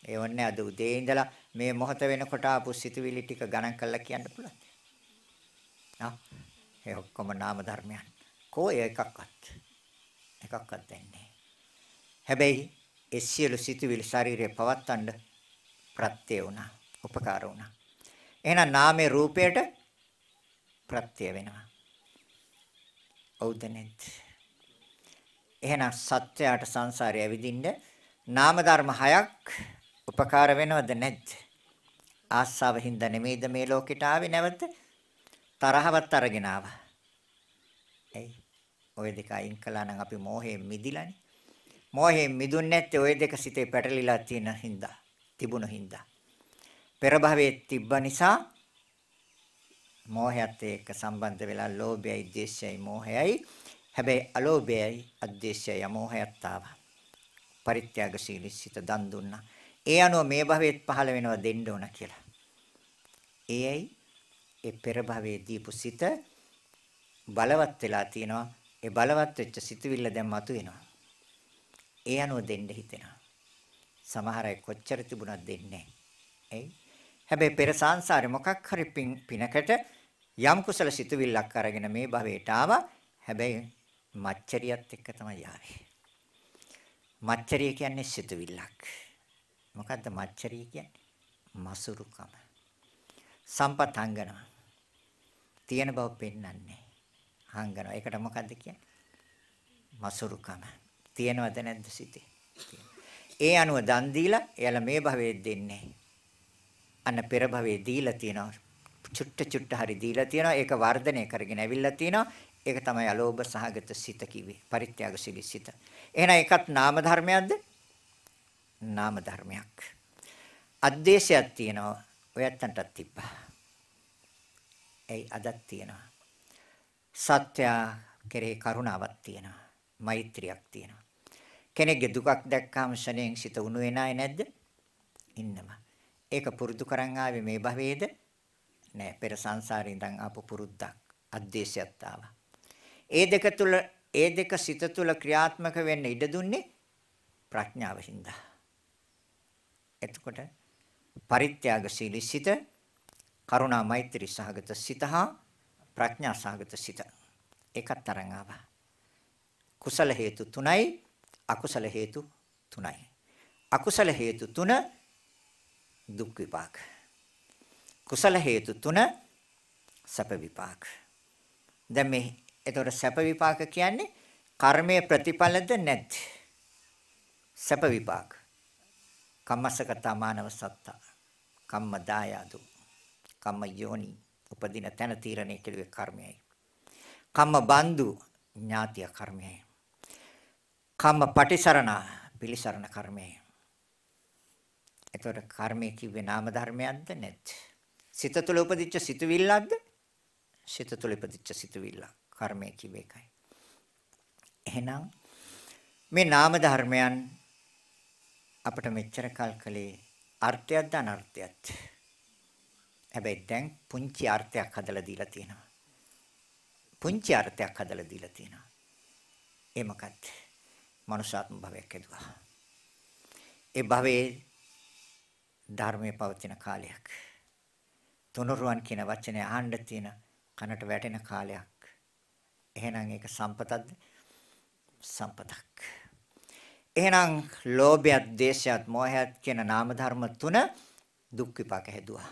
ඒ වන්නේ අද උදේ ඉඳලා මේ මොහොත වෙනකොට ආපු සිතුවිලි ටික ගණන් කරලා කියන්න පුළුවන්. ආ ඒ ඔක්කොම නාම ධර්මයන්. කෝ එකක්වත් එකක්වත් දෙන්නේ. හැබැයි ඒ සියලු සිතුවිලි ශරීරේ පවත්තන්න ප්‍රත්‍ය වුණා, උපකාර වුණා. එහෙනම් නාමයේ රූපයට ප්‍රත්‍ය වෙනවා. ඔව්ද නැද්ද? එහෙනම් සත්‍යයට සංසාරය ඇවිදින්න නාම ධර්ම හයක් උපකාර වෙනවද නැද්ද? ආස්සාව හින්දා නෙමෙයිද මේ ලෝකෙට ආවේ නැවත? තරහවත් අරගෙන ආවා. එයි ওই දෙක අයින් කළා නම් අපි මෝහයෙන් මිදිලානේ. මෝහයෙන් මිදුන්නේ නැත්තේ ওই දෙක සිතේ පැටලිලා තියෙන හින්දා, තිබුණ හින්දා. පෙර භවයේ තිබ්බ නිසා මෝහයත් එක්ක සම්බන්ධ වෙලා ලෝභයයි, ද්වේෂයයි, මෝහයයි. හැබැයි අලෝභයයි, අද්වේෂයයි, අමෝහයත් ආවා. පරිත්‍යාගශීලී සිත දන් දුන්නා. ඒ අනුව මේ භවයේත් පහළ වෙනවා දෙන්න ඕන කියලා. ඒයි ඒ පෙර භවයේ දීපු සිත බලවත් වෙලා තියෙනවා. ඒ බලවත් වෙච්ච සිතුවිල්ල දැන් මතුවෙනවා. ඒ අනුව දෙන්න හිතෙනවා. සමහර අය කොච්චර තිබුණත් දෙන්නේ නැහැ. එයි හැබැයි පෙර සංසාරේ මොකක් හරි පිනකට යම් කුසල සිතුවිල්ලක් අරගෙන මේ භවයට ආවා. හැබැයි මච්චරියත් එක්ක තමයි ආවේ. මච්චරිය කියන්නේ සිතුවිල්ලක්. මොකද්ද මච්චරිය කියන්නේ? මසුරුකම. සම්පත් හංගනවා. තියෙන බව පෙන්වන්නේ. හංගනවා. ඒකට මොකද්ද කියන්නේ? මසුරුකම. තියෙනවද නැද්ද සිතේ? ඒ අනුව දන් දීලා එයාලා මේ භවයේ දෙන්නේ. අන්න පෙර භවයේ දීලා තියෙනවා. චුට්ට චුට්ට හරි දීලා තියෙනවා. ඒක වර්ධනය කරගෙන ඇවිල්ලා තියෙනවා. ඒක තමයි අලෝභ සහගත සිත කිව්වේ. පරිත්‍යාගශීලී සිත. එහෙනම් ඒකත් නාම ධර්මයක්ද? නාම ධර්මයක්. අද්දේශයක් තියෙනවා. ඔයත්තන්ටත් තිබ්බා. එයි අදත් තියෙනවා. සත්‍ය කෙරේ කරුණාවක් තියෙනවා. මෛත්‍රියක් තියෙනවා. කෙනෙක්ගේ දුකක් දැක්කාම ශණයෙන් සිත උණු වෙනායි නැද්ද? ඉන්නවා. ඒක පුරුදු කරන් ආවේ මේ භවයේද? නෑ පෙර සංසාරේ ඉඳන් ආපු පුරුද්දක් අද්දේශයත් ආවා. ඒ දෙක තුල ඒ දෙක සිත තුල ක්‍රියාත්මක වෙන්න ඉඩ දුන්නේ ප්‍රඥාව හින්දා. එතකොට පරිත්‍යාගශීලී සිත කරුණා මෛත්‍රී සහගත සිත හා ප්‍රඥා සහගත සිත එකත් තරංග ආවා. කුසල හේතු තුනයි අකුසල හේතු තුනයි. අකුසල හේතු තුන දුක් විපාක. කුසල හේතු තුන සැප විපාක. දැන් මේ එතකොට සැප විපාක කියන්නේ කර්මයේ ප්‍රතිඵලද නැත්. සැප විපාක. කම්මසගත මානව සත්තා. කම්ම දායාදු. කම්ම යෝනි උපදින තැන තීරණය කෙරුවේ කර්මයයි. කම්ම බන්දු ඥාතිය කර්මයයි. කම්ම පටිසරණ පිළිසරණ කර්මයයි. එතකොට කර්මය කිව්වේ නාම ධර්මයක්ද නැත්? සිත තුළ උපදිච්ච සිතුවිල්ලක්ද? සිත තුළ ඉපදිච්ච සිතුවිල්ල. කර්මය කිව්ව එකයි. එහෙනම් මේ නාම ධර්මයන් අපිට මෙච්චර කල් කලේ අර්ථයක්ද අනර්ථයක්ද? හැබැයි දැන් පුංචි අර්ථයක් හදලා දීලා තියෙනවා. පුංචි අර්ථයක් හදලා දීලා තියෙනවා. ඒ මොකක්ද? මනුෂ්‍යාත්ම භවයක් ඇදුවා. ඒ භවයේ ධර්මයේ පවතින කාලයක්. තුනුරුවන් කියන වචනේ අහන්න තියෙන කනට වැටෙන කාලයක්. එහෙනම් ඒක සම්පතක්ද? සම්පතක්. එහෙනම් ලෝභයත්, දේශයත්, මෝහයත් කියන නාම ධර්ම තුන දුක් විපාක හැදුවා.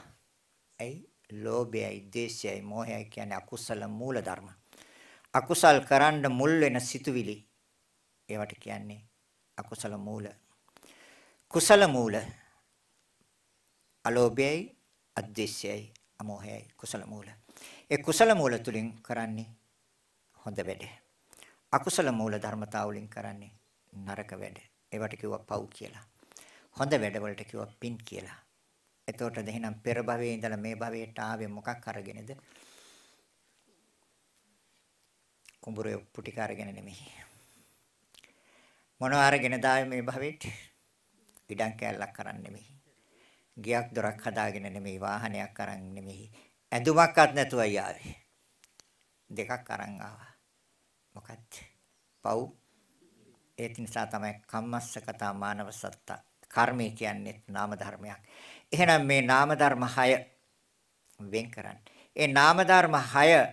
ඇයි? ලෝභයයි, දේශයයි, මෝහයයි කියන්නේ අකුසල මූල ධර්ම. අකුසල් කරන්න මුල් වෙන සිතුවිලි. ඒවට කියන්නේ අකුසල මූල. කුසල මූල. අලෝභයයි, අද්වේෂයයි, අමෝහයයි කුසල මූල. ඒ කුසල මූල තුලින් කරන්නේ හොඳ වැඩ. අකුසල මූල ධර්මතාව වලින් කරන්නේ නරක වැඩ. ඒවට කිව්වා පව් කියලා. හොඳ වැඩවලට කිව්වා පින් කියලා. එතකොට දෙහිනම් පෙර භවයේ ඉඳලා මේ භවයට ආවේ මොකක් අරගෙනද? කුඹුරේ පුටික අරගෙන නෙමෙයි. මොනව අරගෙන දාවේ මේ භවෙට? ඉඩම් කෑල්ලක් කරන් නෙමෙයි. ගියක් දොරක් හදාගෙන නෙමෙයි වාහනයක් අරන් නෙමෙයි. ඇඳුමක්වත් නැතුවයි ආවේ. දෙකක් අරන් ආවා. මොකක්ද? පව්. ඒ නිසා තමයි කම්මස්සකතා මානව සත්තා. කර්මය කියන්නේ නාම ධර්මයක්. එහෙනම් මේ නාම ධර්ම 6 වෙන් කරන්න. ඒ නාම ධර්ම 6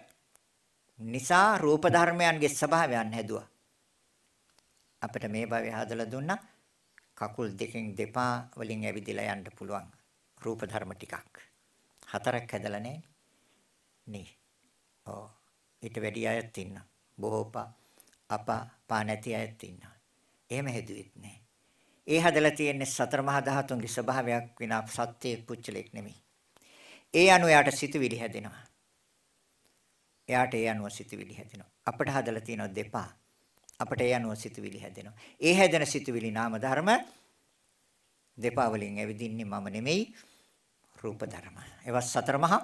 නිසා රූප ධර්මයන්ගේ ස්වභාවයන් හැදුවා. අපිට මේ භවය හදලා දුන්නා කකුල් දෙකෙන් දෙපා වලින් ඇවිදලා යන්න පුළුවන් රූප ධර්ම ටිකක්. හතරක් හැදලා නැහැ නේ. ඔව්. ඊට වැඩි අයත් ඉන්නවා. බොහෝපා අපා පා නැති අයත් ඉන්නවා. එහෙම හැදුවෙත් නැහැ. ඒ හදලා තියෙන්නේ සතර මහා ධාතුන්ගේ ස්වභාවයක් විනා සත්‍යයේ පුච්චලෙක් නෙමෙයි. ඒ අනුව යාට සිතුවිලි හැදෙනවා. එයාට ඒ අනුව සිතුවිලි හැදෙනවා. අපිට හදලා තියෙනවා දෙපා. අපිට ඒ අනුව සිතුවිලි හැදෙනවා. ඒ හැදෙන සිතුවිලි නාම ධර්ම දෙපා වලින් ඇවිදින්නේ මම නෙමෙයි රූප ධර්ම. ඒවා සතර මහා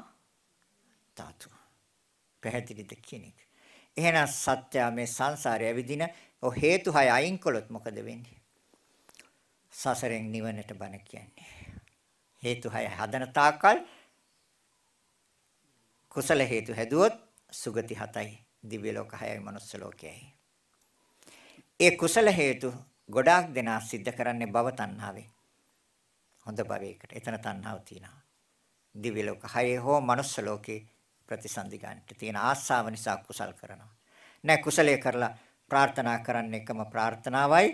ධාතු. පැහැදිලිද කියන එක. එහෙනම් සත්‍ය මේ සංසාරය ඇවිදින ඔ හේතු හය අයින් කළොත් මොකද වෙන්නේ? සසරෙන් නිවනට බණ කියන්නේ. හේතු හය හදන තාක්කල් කුසල හේතු හැදුවොත් සුගති හතයි දිව්‍ය ලෝක හයයි මනුස්ස ලෝකයයි. ඒ කුසල හේතු ගොඩාක් දෙනා සිද්ධ කරන්නේ භව තණ්හාවෙන්. හොඳ භවයකට. එතන තණ්හාව තියෙනවා. දිව්‍ය ලෝක හයේ හෝ මනුස්ස ලෝකේ ප්‍රතිසන්දි ගන්නට තියෙන ආශාව නිසා කුසල් කරනවා. නෑ කුසලයේ කරලා ප්‍රාර්ථනා කරන්න එකම ප්‍රාර්ථනාවයි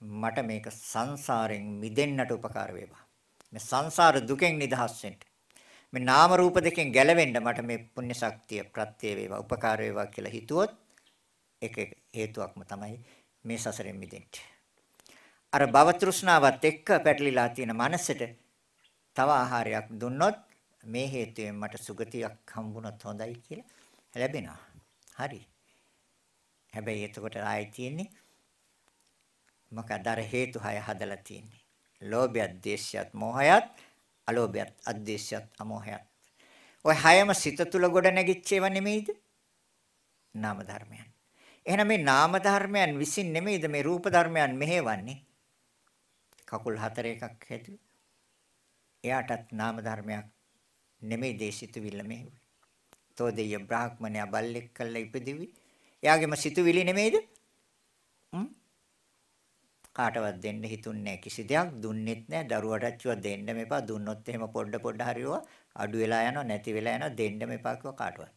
මට මේක සංසාරයෙන් මිදෙන්නට උපකාර වේවා. මේ සංසාර දුකෙන් නිදහස් වෙන්න. මේ නාම රූප දෙකෙන් ගැලවෙන්න මට මේ පුණ්‍ය ශක්තිය ප්‍රත්‍ය වේවා උපකාර වේවා කියලා හිතුවොත් ඒක හේතුවක්ම තමයි මේ සසරෙන් මිදෙන්න. අර භව තෘෂ්ණාවත් එක්ක පැටලිලා තියෙන මනසට තව ආහාරයක් දුන්නොත් මේ හේතුවෙන් මට සුගතියක් හම්බුනොත් හොඳයි කියලා ලැබෙනවා. හරි. හැබැයි එතකොට ආයි තියෙන්නේ මොකද අර හේතු හය හදලා තියෙන්නේ. ලෝභයත්, දේශයත්, මෝහයත් අලෝභයත්, අද්වේෂයත්, අමෝහයත්. ඔය හයම සිත තුල ගොඩ නැගිච්ච ඒවා නෙමෙයිද? නාම ධර්මයන්. එහෙනම් මේ නාම ධර්මයන් විසින් නෙමෙයිද මේ රූප ධර්මයන් මෙහෙවන්නේ? කකුල් හතර එකක් හැදුවේ. එයාටත් නාම ධර්මයක් නෙමෙයි දේශිතුවිල්ල මෙහෙවුවේ. තෝදෙය බ්‍රාහ්මණයා බල්ලෙක් කල්ලා ඉපදිවි. එයාගේම සිතුවිලි නෙමෙයිද? කාටවත් දෙන්න හිතුන්නේ කිසි දෙයක් දුන්නෙත් නැහැ දරුවටත් කිව්වා දෙන්න මෙපා දුන්නොත් එහෙම පොඩ පොඩ හරියව අඩු වෙලා යනවා නැති වෙලා යනවා දෙන්න මෙපා කිව්වා කාටවත්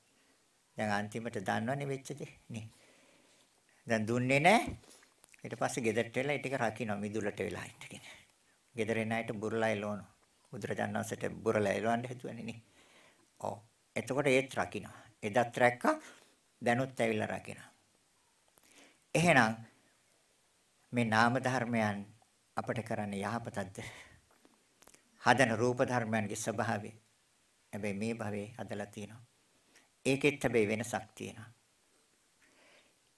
දැන් අන්තිමට දන්නවනේ වෙච්ච දේ නේ දැන් දුන්නේ නැහැ ඊට පස්සේ ගෙදරට වෙලා ඊට රකින්න මිදුලට වෙලා හිටගෙන ගෙදර එන අයට බුරලා එලවන බුදුරජාණන් වහන්සේට බුරලා එලවන්න හිතුවනේ නේ ඔව් එතකොට ඒත් රකින්න එදත් රැක්කා දැනුත් ඇවිල්ලා රකින්න එහෙනම් මේ නාම ධර්මයන් අපට කරන්නේ යහපතක්ද? හදන රූප ධර්මයන්ගේ ස්වභාවය. හැබැයි මේ භවයේ හදලා තියෙනවා. ඒකෙත් හැබැයි වෙනසක් තියෙනවා.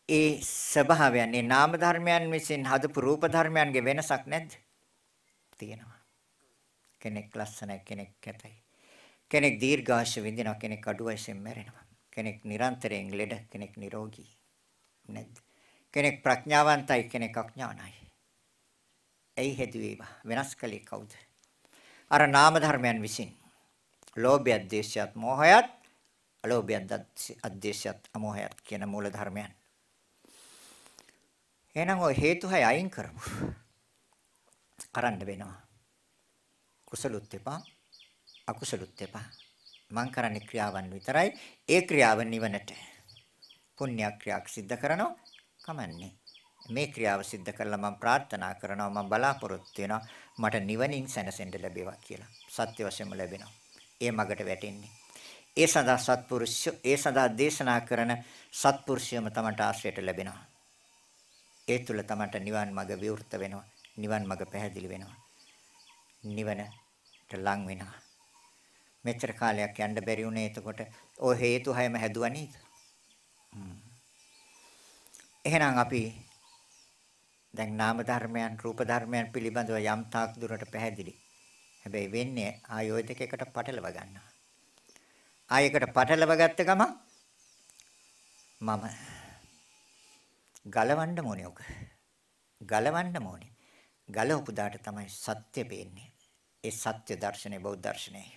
ඒ ස්වභාවයන් මේ නාම ධර්මයන් විසින් හදපු රූප ධර්මයන්ගේ වෙනසක් නැද්ද? තියෙනවා. කෙනෙක් ලස්සනයි කෙනෙක් කැතයි. කෙනෙක් දීර්ඝාෂ විඳිනවා කෙනෙක් අඩු වයසෙන් මැරෙනවා. කෙනෙක් නිරන්තරයෙන් ලෙඩ කෙනෙක් නිරෝගී. නැද්ද? කෙනෙක් ප්‍රඥාවන්තයි කෙනෙක් අඥානයි. එයි හැදුවේ වෙනස් කලේ කවුද? අර නාම ධර්මයන් විසින්. ලෝභය, ද්වේෂයත්, මෝහයත්, අලෝභය, අද්වේෂයත්, අමෝහයත් කියන මූල ධර්මයන්. එහෙනම් ඔය හේතු හය අයින් කරමු. කරන්න වෙනවා. කුසලුත් එපා, අකුසලුත් එපා. මං කරන්නේ ක්‍රියාවන් විතරයි. ඒ ක්‍රියාව නිවනට. පුණ්‍ය ක්‍රියාවක් සිද්ධ කරනවා. කමන්නේ. මේ ක්‍රියාව සිද්ධ කරලා මම ප්‍රාර්ථනා කරනවා මම බලාපොරොත්තු වෙනවා මට නිවනින් සැනසෙන්න ලැබේවා කියලා. සත්‍ය වශයෙන්ම ලැබෙනවා. ඒ මගට වැටෙන්නේ. ඒ සඳහා සත්පුරුෂය ඒ සඳහා දේශනා කරන සත්පුරුෂයම තමන්ට ආශ්‍රයයට ලැබෙනවා. ඒ තුල තමන්ට නිවන් මඟ විවෘත වෙනවා. නිවන් මඟ පැහැදිලි වෙනවා. නිවනට ලං වෙනවා. මෙච්චර කාලයක් යන්න බැරි වුණේ එතකොට ඔය හේතු හැම හැදුවා නේද? එහෙනම් අපි දැන් නාම ධර්මයන් රූප ධර්මයන් පිළිබඳව යම් තාක් දුරට පැහැදිලි. හැබැයි වෙන්නේ ආයෝ දෙක එකට පටලව ගන්නවා. ආයකට පටලව ගත්ත ගම මම ගලවන්න ඕනේ ඔක. ගලවන්න ඕනේ. ගලවපු දාට තමයි සත්‍ය පේන්නේ. ඒ සත්‍ය දර්ශනේ බෞද්ධ දර්ශනේ.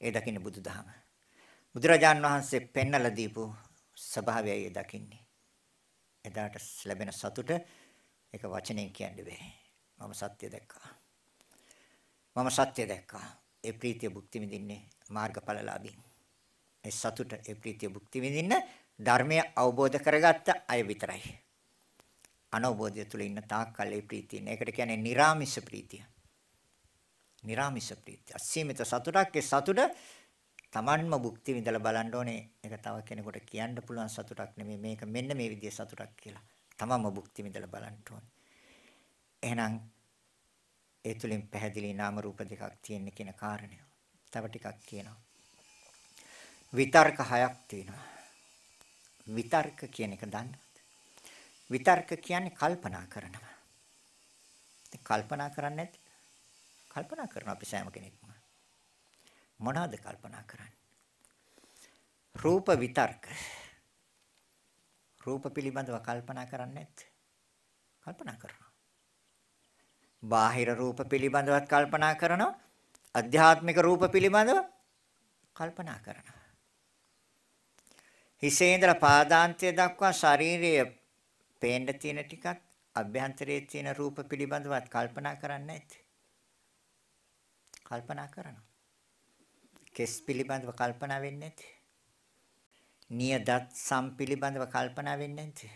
ඒ දකින්නේ බුදුදහම. බුදුරජාන් වහන්සේ පෙන්නලා දීපු ස්වභාවයයි දකින්නේ. එදාට ලැබෙන සතුට ඒක වචනෙන් කියන්න බෑ. මම සත්‍ය දැක්කා. මම සත්‍ය දැක්කා. ඒ ප්‍රීතිය භුක්ති විඳින්නේ මාර්ගඵලලාභී. ඒ සතුට ඒ ප්‍රීතිය භුක්ති විඳින්න ධර්මය අවබෝධ කරගත්ත අය විතරයි. අනවබෝධය තුල ඉන්න තාක්කල් ඒ ප්‍රීතිය ඉන්නේ. ඒකට කියන්නේ निराமிස ප්‍රීතිය. निराமிස ප්‍රීතිය. අසීමිත සතුටක් ඒ සතුට Tamanma භුක්ති විඳලා බලන්න ඕනේ. ඒක තව කෙනෙකුට කියන්න පුළුවන් සතුටක් නෙමෙයි. මේක මෙන්න මේ විදිහේ සතුටක් කියලා. Tamanma භුක්ති විඳලා බලන්න ඕනේ. එහෙනම් ඒ තුලින් පැහැදිලි නාම රූප දෙකක් තියෙන කියන කාරණය. තව ටිකක් කියනවා. විතර්ක හයක් තියෙනවා. විතර්ක කියන එක දන්නවද? විතර්ක කියන්නේ කල්පනා කරනවා. කල්පනා කරන්නේ නැති. කල්පනා කරනවා අපි සෑම කෙනෙක්ම. මොනවද කල්පනා කරන්නේ? රූප විතර්ක. රූප පිළිබඳව කල්පනා කරන්නේ නැත්. කල්පනා කරනවා. බාහිර රූප පිළිබඳවත් කල්පනා කරනවා. අධ්‍යාත්මික රූප පිළිබඳව කල්පනා කරනවා. හිසේ ඉඳලා පාදාන්තය දක්වා ශාරීරිය පේන්න තියෙන ටිකත් අභ්‍යන්තරයේ තියෙන රූප පිළිබඳවත් කල්පනා කරන්නේ නැත්. කල්පනා කරනවා. කෙස් පිළිබඳව කල්පනා වෙන්නේ නැති. නියදත් සම් පිළිබඳව කල්පනා වෙන්නේ නැති.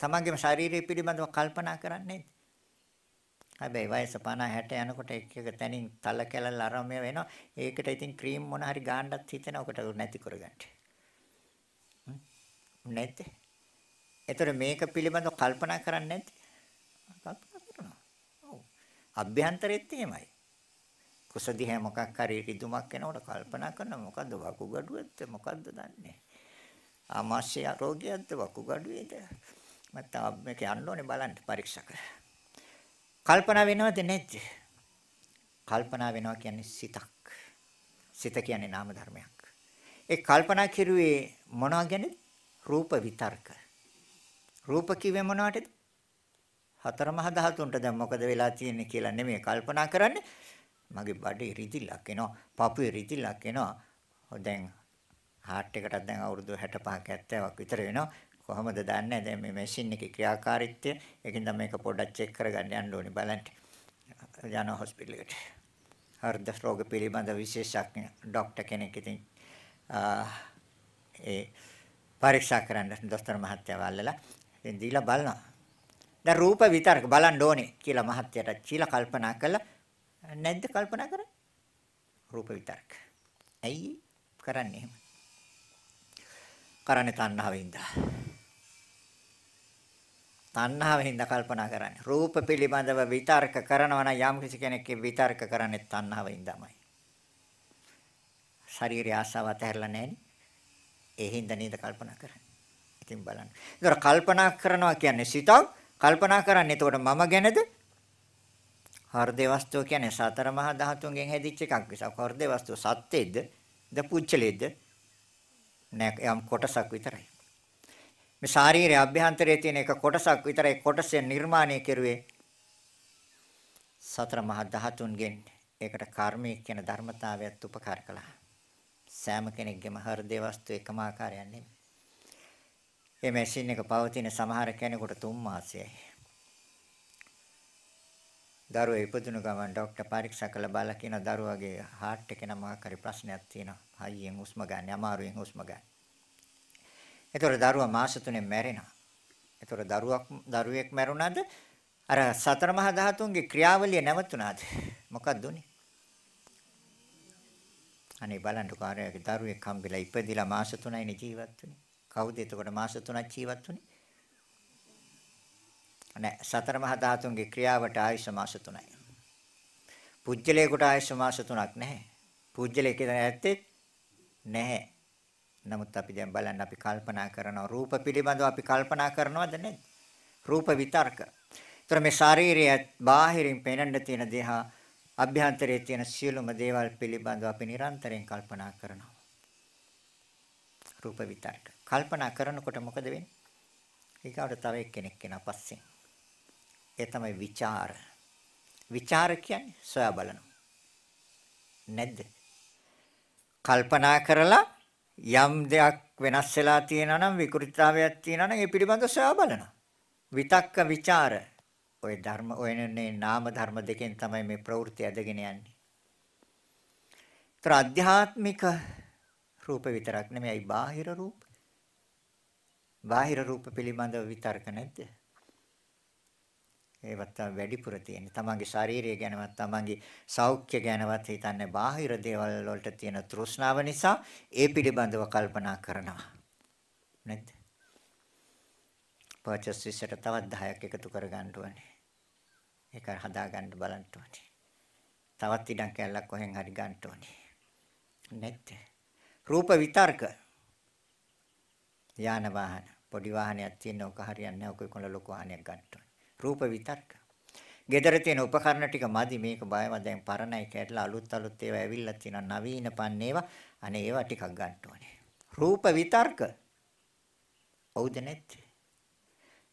තමන්ගේම ශාරීරික පිළිබඳව කල්පනා කරන්නේ නැති. හැබැයි වයස 50 60 යනකොට එක එක තැනින් තල කැලල් අරම වෙනවා. ඒකට ඉතින් ක්‍රීම් මොන හරි ගාන්නත් හිතෙනවා. ඔකට නැති කරගන්න. නැද්ද? ඒතර මේක පිළිබඳව කල්පනා කරන්නේ නැද්ද? කල්පනා කරනවා. ඔව්. අභ්‍යන්තරෙත් එහෙමයි. කුස දිහා මොකක් හරි රිදුමක් එනකොට කල්පනා කරනවා මොකද්ද වකුගඩුවක්ද මොකද්ද දන්නේ ආමාශය රෝගයක්ද වකුගඩුවේද මම මේක යන්න ඕනේ බලන්න පරීක්ෂා කරලා කල්පනා වෙනවද නැද්ද කල්පනා වෙනවා කියන්නේ සිතක් සිත කියන්නේ නාම ධර්මයක් ඒ කල්පනා කෙරුවේ මොනවා ගැනද රූප විතර්ක රූප කිව්වේ මොනවටද? හතර මහ ධාතුන්ට දැන් මොකද වෙලා තියෙන්නේ කියලා නෙමෙයි කල්පනා කරන්නේ. මගේ බඩේ රිදිලක් එනවා, පපුවේ රිදිලක් එනවා. දැන් හાર્ට් එකටත් දැන් අවුරුදු 65ක 70ක් විතර වෙනවා. කොහොමද දන්නේ දැන් මේ මැෂින් එකේ ක්‍රියාකාරීත්වය ඒකින්ද මේක පොඩ්ඩක් චෙක් කරගන්න යන්න ඕනේ බලන්න යනවා හොස්පිටල් එකට හෘද රෝග පිළිබඳ විශේෂඥ ડોක්ටර් කෙනෙක් ඉතින් ඒ පරීක්ෂා කරන්න දොස්තර මහත්තයා වල්ලලා. ඉතින් දීලා බලනවා. දැන් රූප විතරක බලන්න ඕනේ කියලා මහත්තයාට කියලා කල්පනා කළා. නැද්ද කල්පනා කරන්නේ? රූප විතරක. ඇයි කරන්නේ එහෙම? කරන්නේ තණ්හාවෙන්ද තණ්හාවෙන් හින්දා කල්පනා කරන්නේ. රූප පිළිබඳව විතර්ක කරනවා නම් යම් කිසි කෙනෙක් විතර්ක කරන්නේ තණ්හාවෙන් තමයි. ශරීරය ආසාව අතහැරලා නැහෙනි. ඒ හින්දා නේද කල්පනා කරන්නේ. ඉතින් බලන්න. ඒතර කල්පනා කරනවා කියන්නේ සිතක්. කල්පනා කරන්නේ එතකොට මම ගැනද? හෘදේ වස්තුව කියන්නේ සතර මහා ධාතුන්ගෙන් හැදිච්ච එකක් නිසා. හෘදේ වස්තුව සත්‍යයේද? ද පුච්චලේද? නෑ යම් කොටසක් විතරයි. මේ ශාරීරික අභ්‍යන්තරයේ තියෙන එක කොටසක් විතරයි කොටසෙන් නිර්මාණය කෙරුවේ සතර මහා ධාතුන්ගෙන් ඒකට කර්මය කියන ධර්මතාවයත් උපකාර කළා. සෑම කෙනෙක්ගේම හෘදේ වස්තු එකම ආකාරයක් නෙමෙයි. මේ මැෂින් එක පවතින සමහර කෙනෙකුට 3 මාසයයි. දරුවා ඉපදුණු ගමන් ડોක්ටර් පරීක්ෂා කළ බලලා කියන දරුවාගේ heart එකේ නම් ආකාරي ප්‍රශ්නයක් තියෙනවා. හයියෙන් හුස්ම ගන්න, අමාරුවෙන් හුස්ම ගන්න. ඒතර දරුවා මාස 3 මැරෙනවා. ඒතර දරුවක් දරුවෙක් මැරුණාද? අර සතර මහා ධාතුන්ගේ ක්‍රියාවලිය නැවතුණාද? මොකක්ද උනේ? අනේ බලන්න කාර්යයේ දරුවෙක් හම්බෙලා ඉපදිලා මාස 3යිනේ ජීවත් වුනේ. කවුද එතකොට මාස 3ක් ජීවත් වුනේ? අනේ සතර මහා ධාතුන්ගේ ක්‍රියාවට ආයුෂ මාස 3යි. පුජ්‍යලයකට ආයුෂ මාස 3ක් නැහැ. පුජ්‍යලයක ඇත්තේ නැහැ. නමුත් අපි දැන් බලන්න අපි කල්පනා කරනවා රූප පිළිබඳව අපි කල්පනා කරනවද නැද්ද? රූප විතර්ක. ඒතර මේ ශාරීරිය බාහිරින් පෙනෙන්න තියෙන දේහ අභ්‍යන්තරයේ තියෙන සියලුම දේවල් පිළිබඳව අපි නිරන්තරයෙන් කල්පනා කරනවා. රූප විතරක. කල්පනා කරනකොට මොකද වෙන්නේ? ඊගාට තව එක්කෙනෙක් එනවා පස්සෙන්. ඒ තමයි ਵਿਚාර. ਵਿਚාර කියන්නේ සොයා බලනවා. නැද්ද? කල්පනා කරලා යම් දෙයක් වෙනස් වෙලා තියෙනවා නම් විකෘතිතාවයක් තියෙනවා නම් ඒ පිළිබඳව සොයා බලනවා. විතක්ක ਵਿਚාර ඔය ධර්ම ඔයනේ නාම ධර්ම දෙකෙන් තමයි මේ ප්‍රවෘත්ති ඇදගෙන යන්නේ. ඒතර අධ්‍යාත්මික රූප විතරක් නෙමෙයි බාහිර රූප. බාහිර රූප පිළිබඳව විතර්ක නැද්ද? ඒවත් වැඩිපුර තියෙන්නේ. තමන්ගේ ශාරීරිය ගැනවත් තමන්ගේ සෞඛ්‍ය ගැනවත් හිතන්නේ බාහිර දේවල් වලට තියෙන තෘෂ්ණාව නිසා ඒ පිළිබඳව කල්පනා කරනවා. නේද? පර්චස් විශ්යට තවත් 10ක් එකතු කර ගන්න ඕනේ. ඒක හදා ගන්න බලන්න ඕනේ. තවත් ඉඩම් කැලක් කොහෙන් හරි ගන්න ඕනේ. නැත්ද? රූප විතර්ක. යාන වාහන පොඩි වාහනයක් තියෙන ඔක හරියන්නේ නැහැ. ඔක කොන ලොකු වාහනයක් ගන්න ඕනේ. රූප විතර්ක. gedara තියෙන උපකරණ ටික මදි මේක බයම දැන් පරණයි කැඩලා අලුත් අලුත් ඒවා ඇවිල්ලා තියෙනවා නවීන පන්නේවා අනේ ඒවා ටිකක් ගන්න ඕනේ. රූප විතර්ක. හවුද නැත්තේ?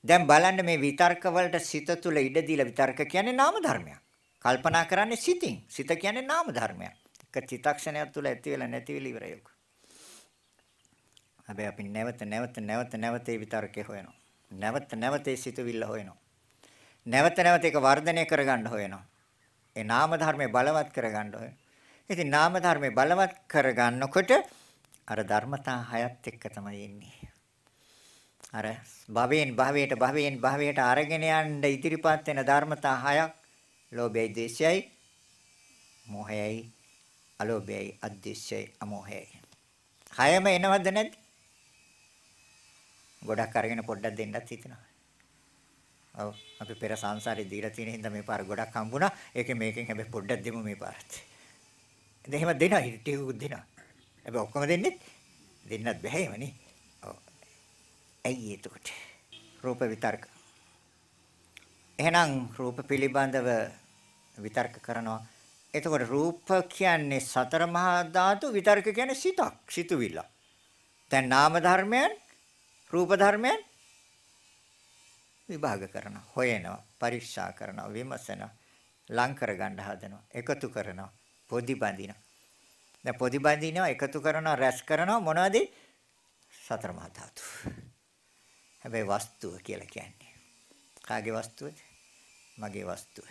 දැන් බලන්න මේ විතර්ක වලට සිත තුළ ඉඩ දීලා විතර්ක කියන්නේ නාම ධර්මයක්. කල්පනා කරන්නේ සිතින්. සිත කියන්නේ නාම ධර්මයක්. එක චිත්තක්ෂණයක් තුළ ඇති වෙලා නැති වෙලා ඉවරයි ඔක. හැබැයි අපි නැවත නැවත නැවත නැවත ඒ විතර්කේ හොයනවා. නැවත නැවත ඒ සිතුවිල්ල හොයනවා. නැවත නැවත ඒක වර්ධනය කරගන්න හොයනවා. ඒ නාම ධර්මයේ බලවත් කරගන්න හොයනවා. ඉතින් නාම ධර්මයේ බලවත් කරගන්නකොට අර ධර්මතා හයත් එක්ක තමයි එන්නේ. අර භවයෙන් භවයට භවයෙන් භවයට අරගෙන යන්න ඉදිරිපත් වෙන ධර්මතා හයක් ලෝභයයි දේශයයි මොහයයි අලෝභයයි අද්දේශයයි අමෝහයයි. හයම එනවද නැද්ද? ගොඩක් අරගෙන පොඩ්ඩක් දෙන්නත් හිතනවා. ඔව් අපි පෙර සංසාරේ දීලා තියෙන හින්දා මේ පාර ගොඩක් හම්බුණා. ඒකෙන් මේකෙන් හැබැයි පොඩ්ඩක් දෙමු මේ පාරත්. ඉතින් එහෙම දෙනවා හිටියු දෙනවා. හැබැයි ඔක්කොම දෙන්නේ දෙන්නත් බෑ එහෙමනේ. ඔව්. ඇයි එතකොට? රූප විතර්ක. එහෙනම් රූප පිළිබඳව විතර්ක කරනවා. එතකොට රූප කියන්නේ සතර මහා ධාතු විතර්ක කියන්නේ සිතක්, සිතුවිල්ල. දැන් නාම ධර්මයන්, රූප ධර්මයන් විභාග කරනවා, හොයනවා, පරීක්ෂා කරනවා, විමසනවා, ලං කර ගන්න හදනවා, එකතු කරනවා, පොදි බඳිනවා. දැන් පොදි බඳිනවා, එකතු කරනවා, රැස් කරනවා මොනවද? සතර මහා ධාතු. හැබැයි වස්තුව කියලා කියන්නේ. කාගේ වස්තුවද? මගේ වස්තුව.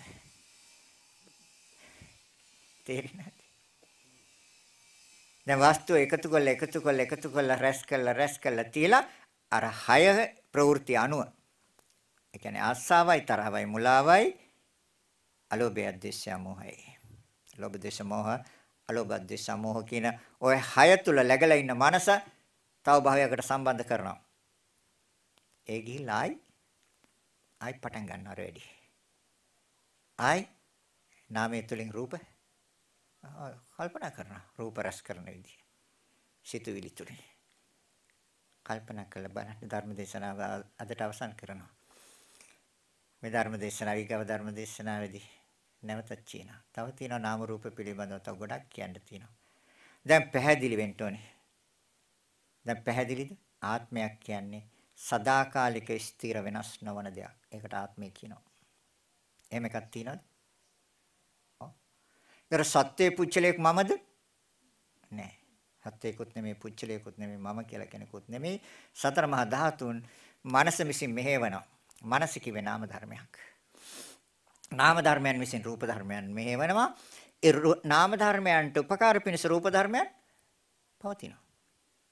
තේරෙනවද? දැන් වස්තුව එකතු කරලා එකතු කරලා එකතු කරලා රැස් කරලා රැස් කරලා තියලා අර හය ප්‍රවෘත්ති අනුව ඒ කියන්නේ ආස්සාවයි තරහවයි මුලාවයි අලෝභය දේශය මොහයි. ලෝභ දේශ මොහ අලෝභ දේශ මොහ කියන ওই හය තුල läගලා ඉන්න මනස තව භාවයකට සම්බන්ධ කරනවා. ඒ ගිහිල්ලා ආයි ආයි පටන් ගන්නවා රෙඩි. ආයි නාමයේ තුලින් රූප කල්පනා කරනවා රූප රස කරන විදිය. සිතුවිලි තුලින්. කල්පනා කරලා බලන්න ධර්ම දේශනාව අදට අවසන් කරනවා. මේ ධර්ම දේශනාව ඊගව ධර්ම දේශනාවේදී නැවතත් කියනවා. තව තියෙනවා නාම රූප පිළිබඳව තව ගොඩක් කියන්න තියෙනවා. දැන් පැහැදිලි වෙන්න ඕනේ. දැන් පැහැදිලිද? ආත්මයක් කියන්නේ සදාකාලික ස්ථිර වෙනස් නොවන දෙයක්. ඒකට ආත්මය කියනවා. එහෙම එකක් තියෙනවද? ඔව්. ඒතර සත්‍ය පුච්චලයක් මමද? නෑ. සත්‍යයකුත් නෙමෙයි පුච්චලයකුත් නෙමෙයි මම කියලා කෙනෙකුත් නෙමෙයි. සතර මහා ධාතුන් මනස විසින් මෙහෙවනවා. මනස කිවේ නාම ධර්මයක්. නාම ධර්මයන් විසින් රූප ධර්මයන් මෙහෙවනවා. ඒ නාම ධර්මයන්ට උපකාර පිණිස රූප ධර්මයන් පවතිනවා.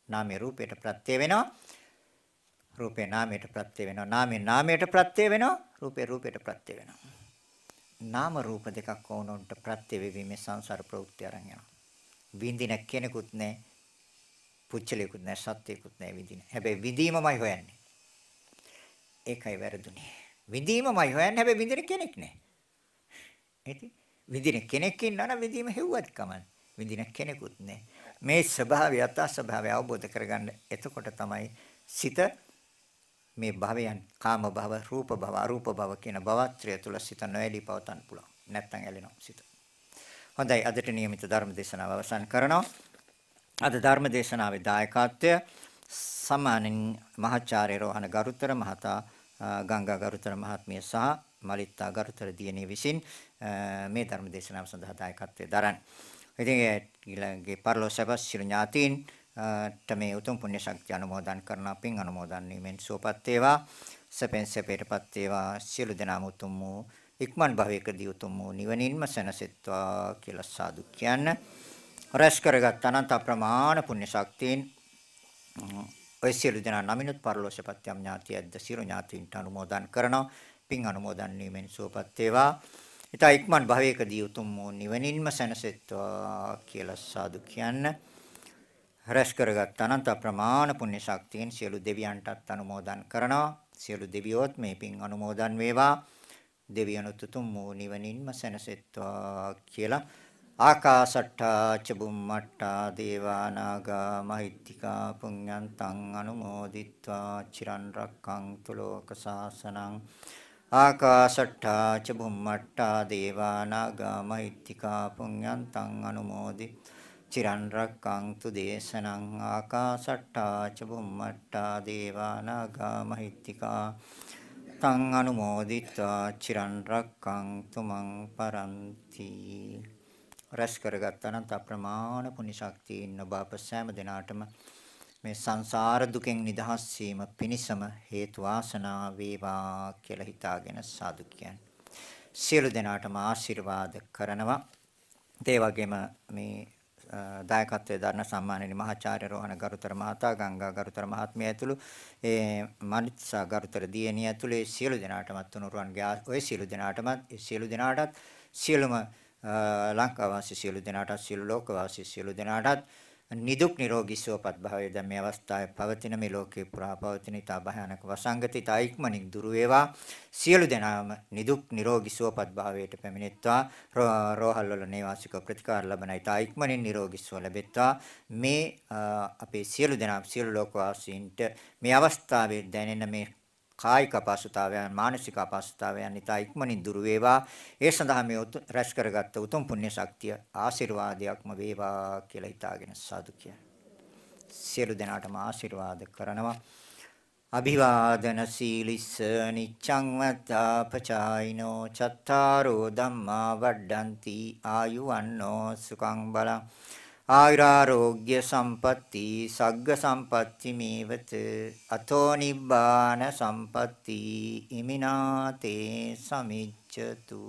නාමයේ රූපයට ප්‍රත්‍ය වෙනවා. රූපේ නාමයට ප්‍රත්‍ය වෙනවා. නාමේ නාමයට ප්‍රත්‍ය වෙනවා. රූපේ රූපයට ප්‍රත්‍ය වෙනවා. නාම රූප දෙකක් වුණොන්ට ප්‍රත්‍ය වෙවීමේ සංසාර ප්‍රවෘත්ති අරන් යනවා. විඳින කෙනෙකුත් නැහැ. පුච්චලයකුත් නැහැ. සත්‍යයකුත් නැහැ විඳින. හැබැයි විඳීමමයි හොයන්නේ. ඒකයි වැරදුනේ. විඳීමමයි හොයන්නේ හැබැයි විඳින කෙනෙක් නැහැ. ඒටි විඳින කෙනෙක් ඉන්නවනම් විඳීම හෙව්වත් කමන්නේ. විඳින කෙනෙකුත් නැහැ. මේ ස්වභාවය අත ස්වභාවය අවබෝධ කරගන්න එතකොට තමයි සිත මේ භවයන් කාම භව රූප භව අරූප භව කියන භවත්‍රය තුල සිත නොඇලී පවතන්න පුළුවන්. නැත්තම් ඇලෙනවා සිත. හොඳයි අදට નિયમિત ධර්ම දේශනාව අවසන් කරනවා. අද ධර්ම දේශනාවේ දායකත්වය සම්මානින් මහාචාර්ය රෝහණ ගරුතර මහතා ගංගා ගරුතර මහත්මිය සහ මලිත්තා ගරුතර දියණිය විසින් මේ ධර්ම දේශනාව සඳහා දායකත්වයේ දරන. ඉතින් ඊළඟේ පරලෝසබස් ශිර ඥාතීන් තමේ උතුම් පුණ්‍ය ශක්තිය අනුමෝදන් කරන පින් අනුමෝදන් වීමෙන් සුවපත් වේවා. සපෙන් සපේටපත් වේවා. සියලු දෙනාම උතුම් වූ ඉක්මන් භවයකදී උතුම් වූ නිවනින්ම සැනසෙත්වා කියලා සාදු කියන්න. රැස් කරගත් අනන්ත ප්‍රමාණ පුණ්‍ය ශක්තියින් ඔය සියලු දෙනා නමිනුත් පරලෝසපත්‍යම් ඥාතියද්ද සියලු ඥාතීන්ට අනුමෝදන් කරනවා. පින් අනුමෝදන් වීමෙන් සුවපත් වේවා. ඊට ඉක්මන් භවයකදී උතුම් වූ නිවනින්ම සැනසෙත්වා කියලා සාදු කියන්න. රැස් කරගත් අනන්ත ප්‍රමාණ පුණ්‍ය ශක්තියෙන් සියලු දෙවියන්ටත් අනුමෝදන් කරනවා. සියලු දෙවියොත් මේ පින් අනුමෝදන් වේවා. දෙවියනුත් උතුම් වූ නිවනින්ම සැනසෙත්වා කියලා ආකාසට්ටා චබුම්මට්ටා දේවානාගා මහිත්‍තිකා පුඤ්ඤන්තං අනුමෝදිත්වා චිරන් රක්ඛන්තු ලෝක සාසනං ආකාසට්ටා චබුම්මට්ටා දේවානාගා මහිත්‍තිකා පුඤ්ඤන්තං අනුමෝදි චිරන් රක්ඛන්තු දේශනං ආකාසට්ටා චබුම්මට්ටා දේවානාගා මහිත්‍තිකා තං අනුමෝදිත්වා චිරන් රක්ඛන්තු මං පරන්ති රැස් කරගත් අනන්ත අප්‍රමාණ පුණ්‍ය ශක්තියින් ඔබ අප සෑම දිනාටම මේ සංසාර දුකෙන් නිදහස් වීම පිණිසම හේතු වාසනා වේවා කියලා හිතාගෙන සාදු කියන්නේ. සියලු දෙනාටම ආශිර්වාද කරනවා. ඒ වගේම මේ දායකත්වයේ දරන සම්මානනීය මහාචාර්ය රෝහණ ගරුතර මහතා ගංගා ගරුතර මහත්මිය ඇතුළු. ඒ මනිත්සා ගරුතර දියණිය ඇතුළු. සියලු දෙනාටමත් තුනුරුවන්ගේ ඔය සියලු දෙනාටමත් සියලු දෙනාටත් සියලුම ලංකාවාසී සියලු දෙනාටත් සියලු ලෝකවාසී සියලු දෙනාටත් නිදුක් නිරෝගී සුවපත් භාවය දැන් මේ අවස්ථාවේ පවතින මේ ලෝකේ පුරා පවතින ඊට භයානක වසංගති තායික්මනින් දුරු වේවා. සියලු දෙනාම නිදුක් නිරෝගී සුවපත් භාවයට පැමිණෙත්වා. රෝහල් වල නේවාසික ප්‍රතිකාර ලබන ඊතායික්මනින් නිරෝගී සුව ලැබෙත්වා. මේ අපේ සියලු දෙනා සියලු ලෝකවාසීන්ට මේ අවස්ථාවේ දැනෙන මේ කායික අපහසුතාවයන් මානසික අපහසුතාවයන් ඉතා ඉක්මනින් දුරු වේවා. ඒ සඳහා මේ රැස් කරගත්ත උතුම් පුණ්‍ය ශක්තිය ආශිර්වාදයක්ම වේවා කියලා හිතාගෙන සාදු සියලු දෙනාටම ආශිර්වාද කරනවා. අභිවාදන සීලිස්ස නිච්ඡං වත්තාපචායිනෝ චත්තාරෝ ධම්මා වඩ්ඩಂತಿ ආයුවන්නෝ සුඛං බලං ආයුරාෝග්‍ය සම්පatti සග්ග සම්පatti මේවත අතෝ නිබ්බාන සම්පatti ඉමිනාතේ සමිච්ඡතු.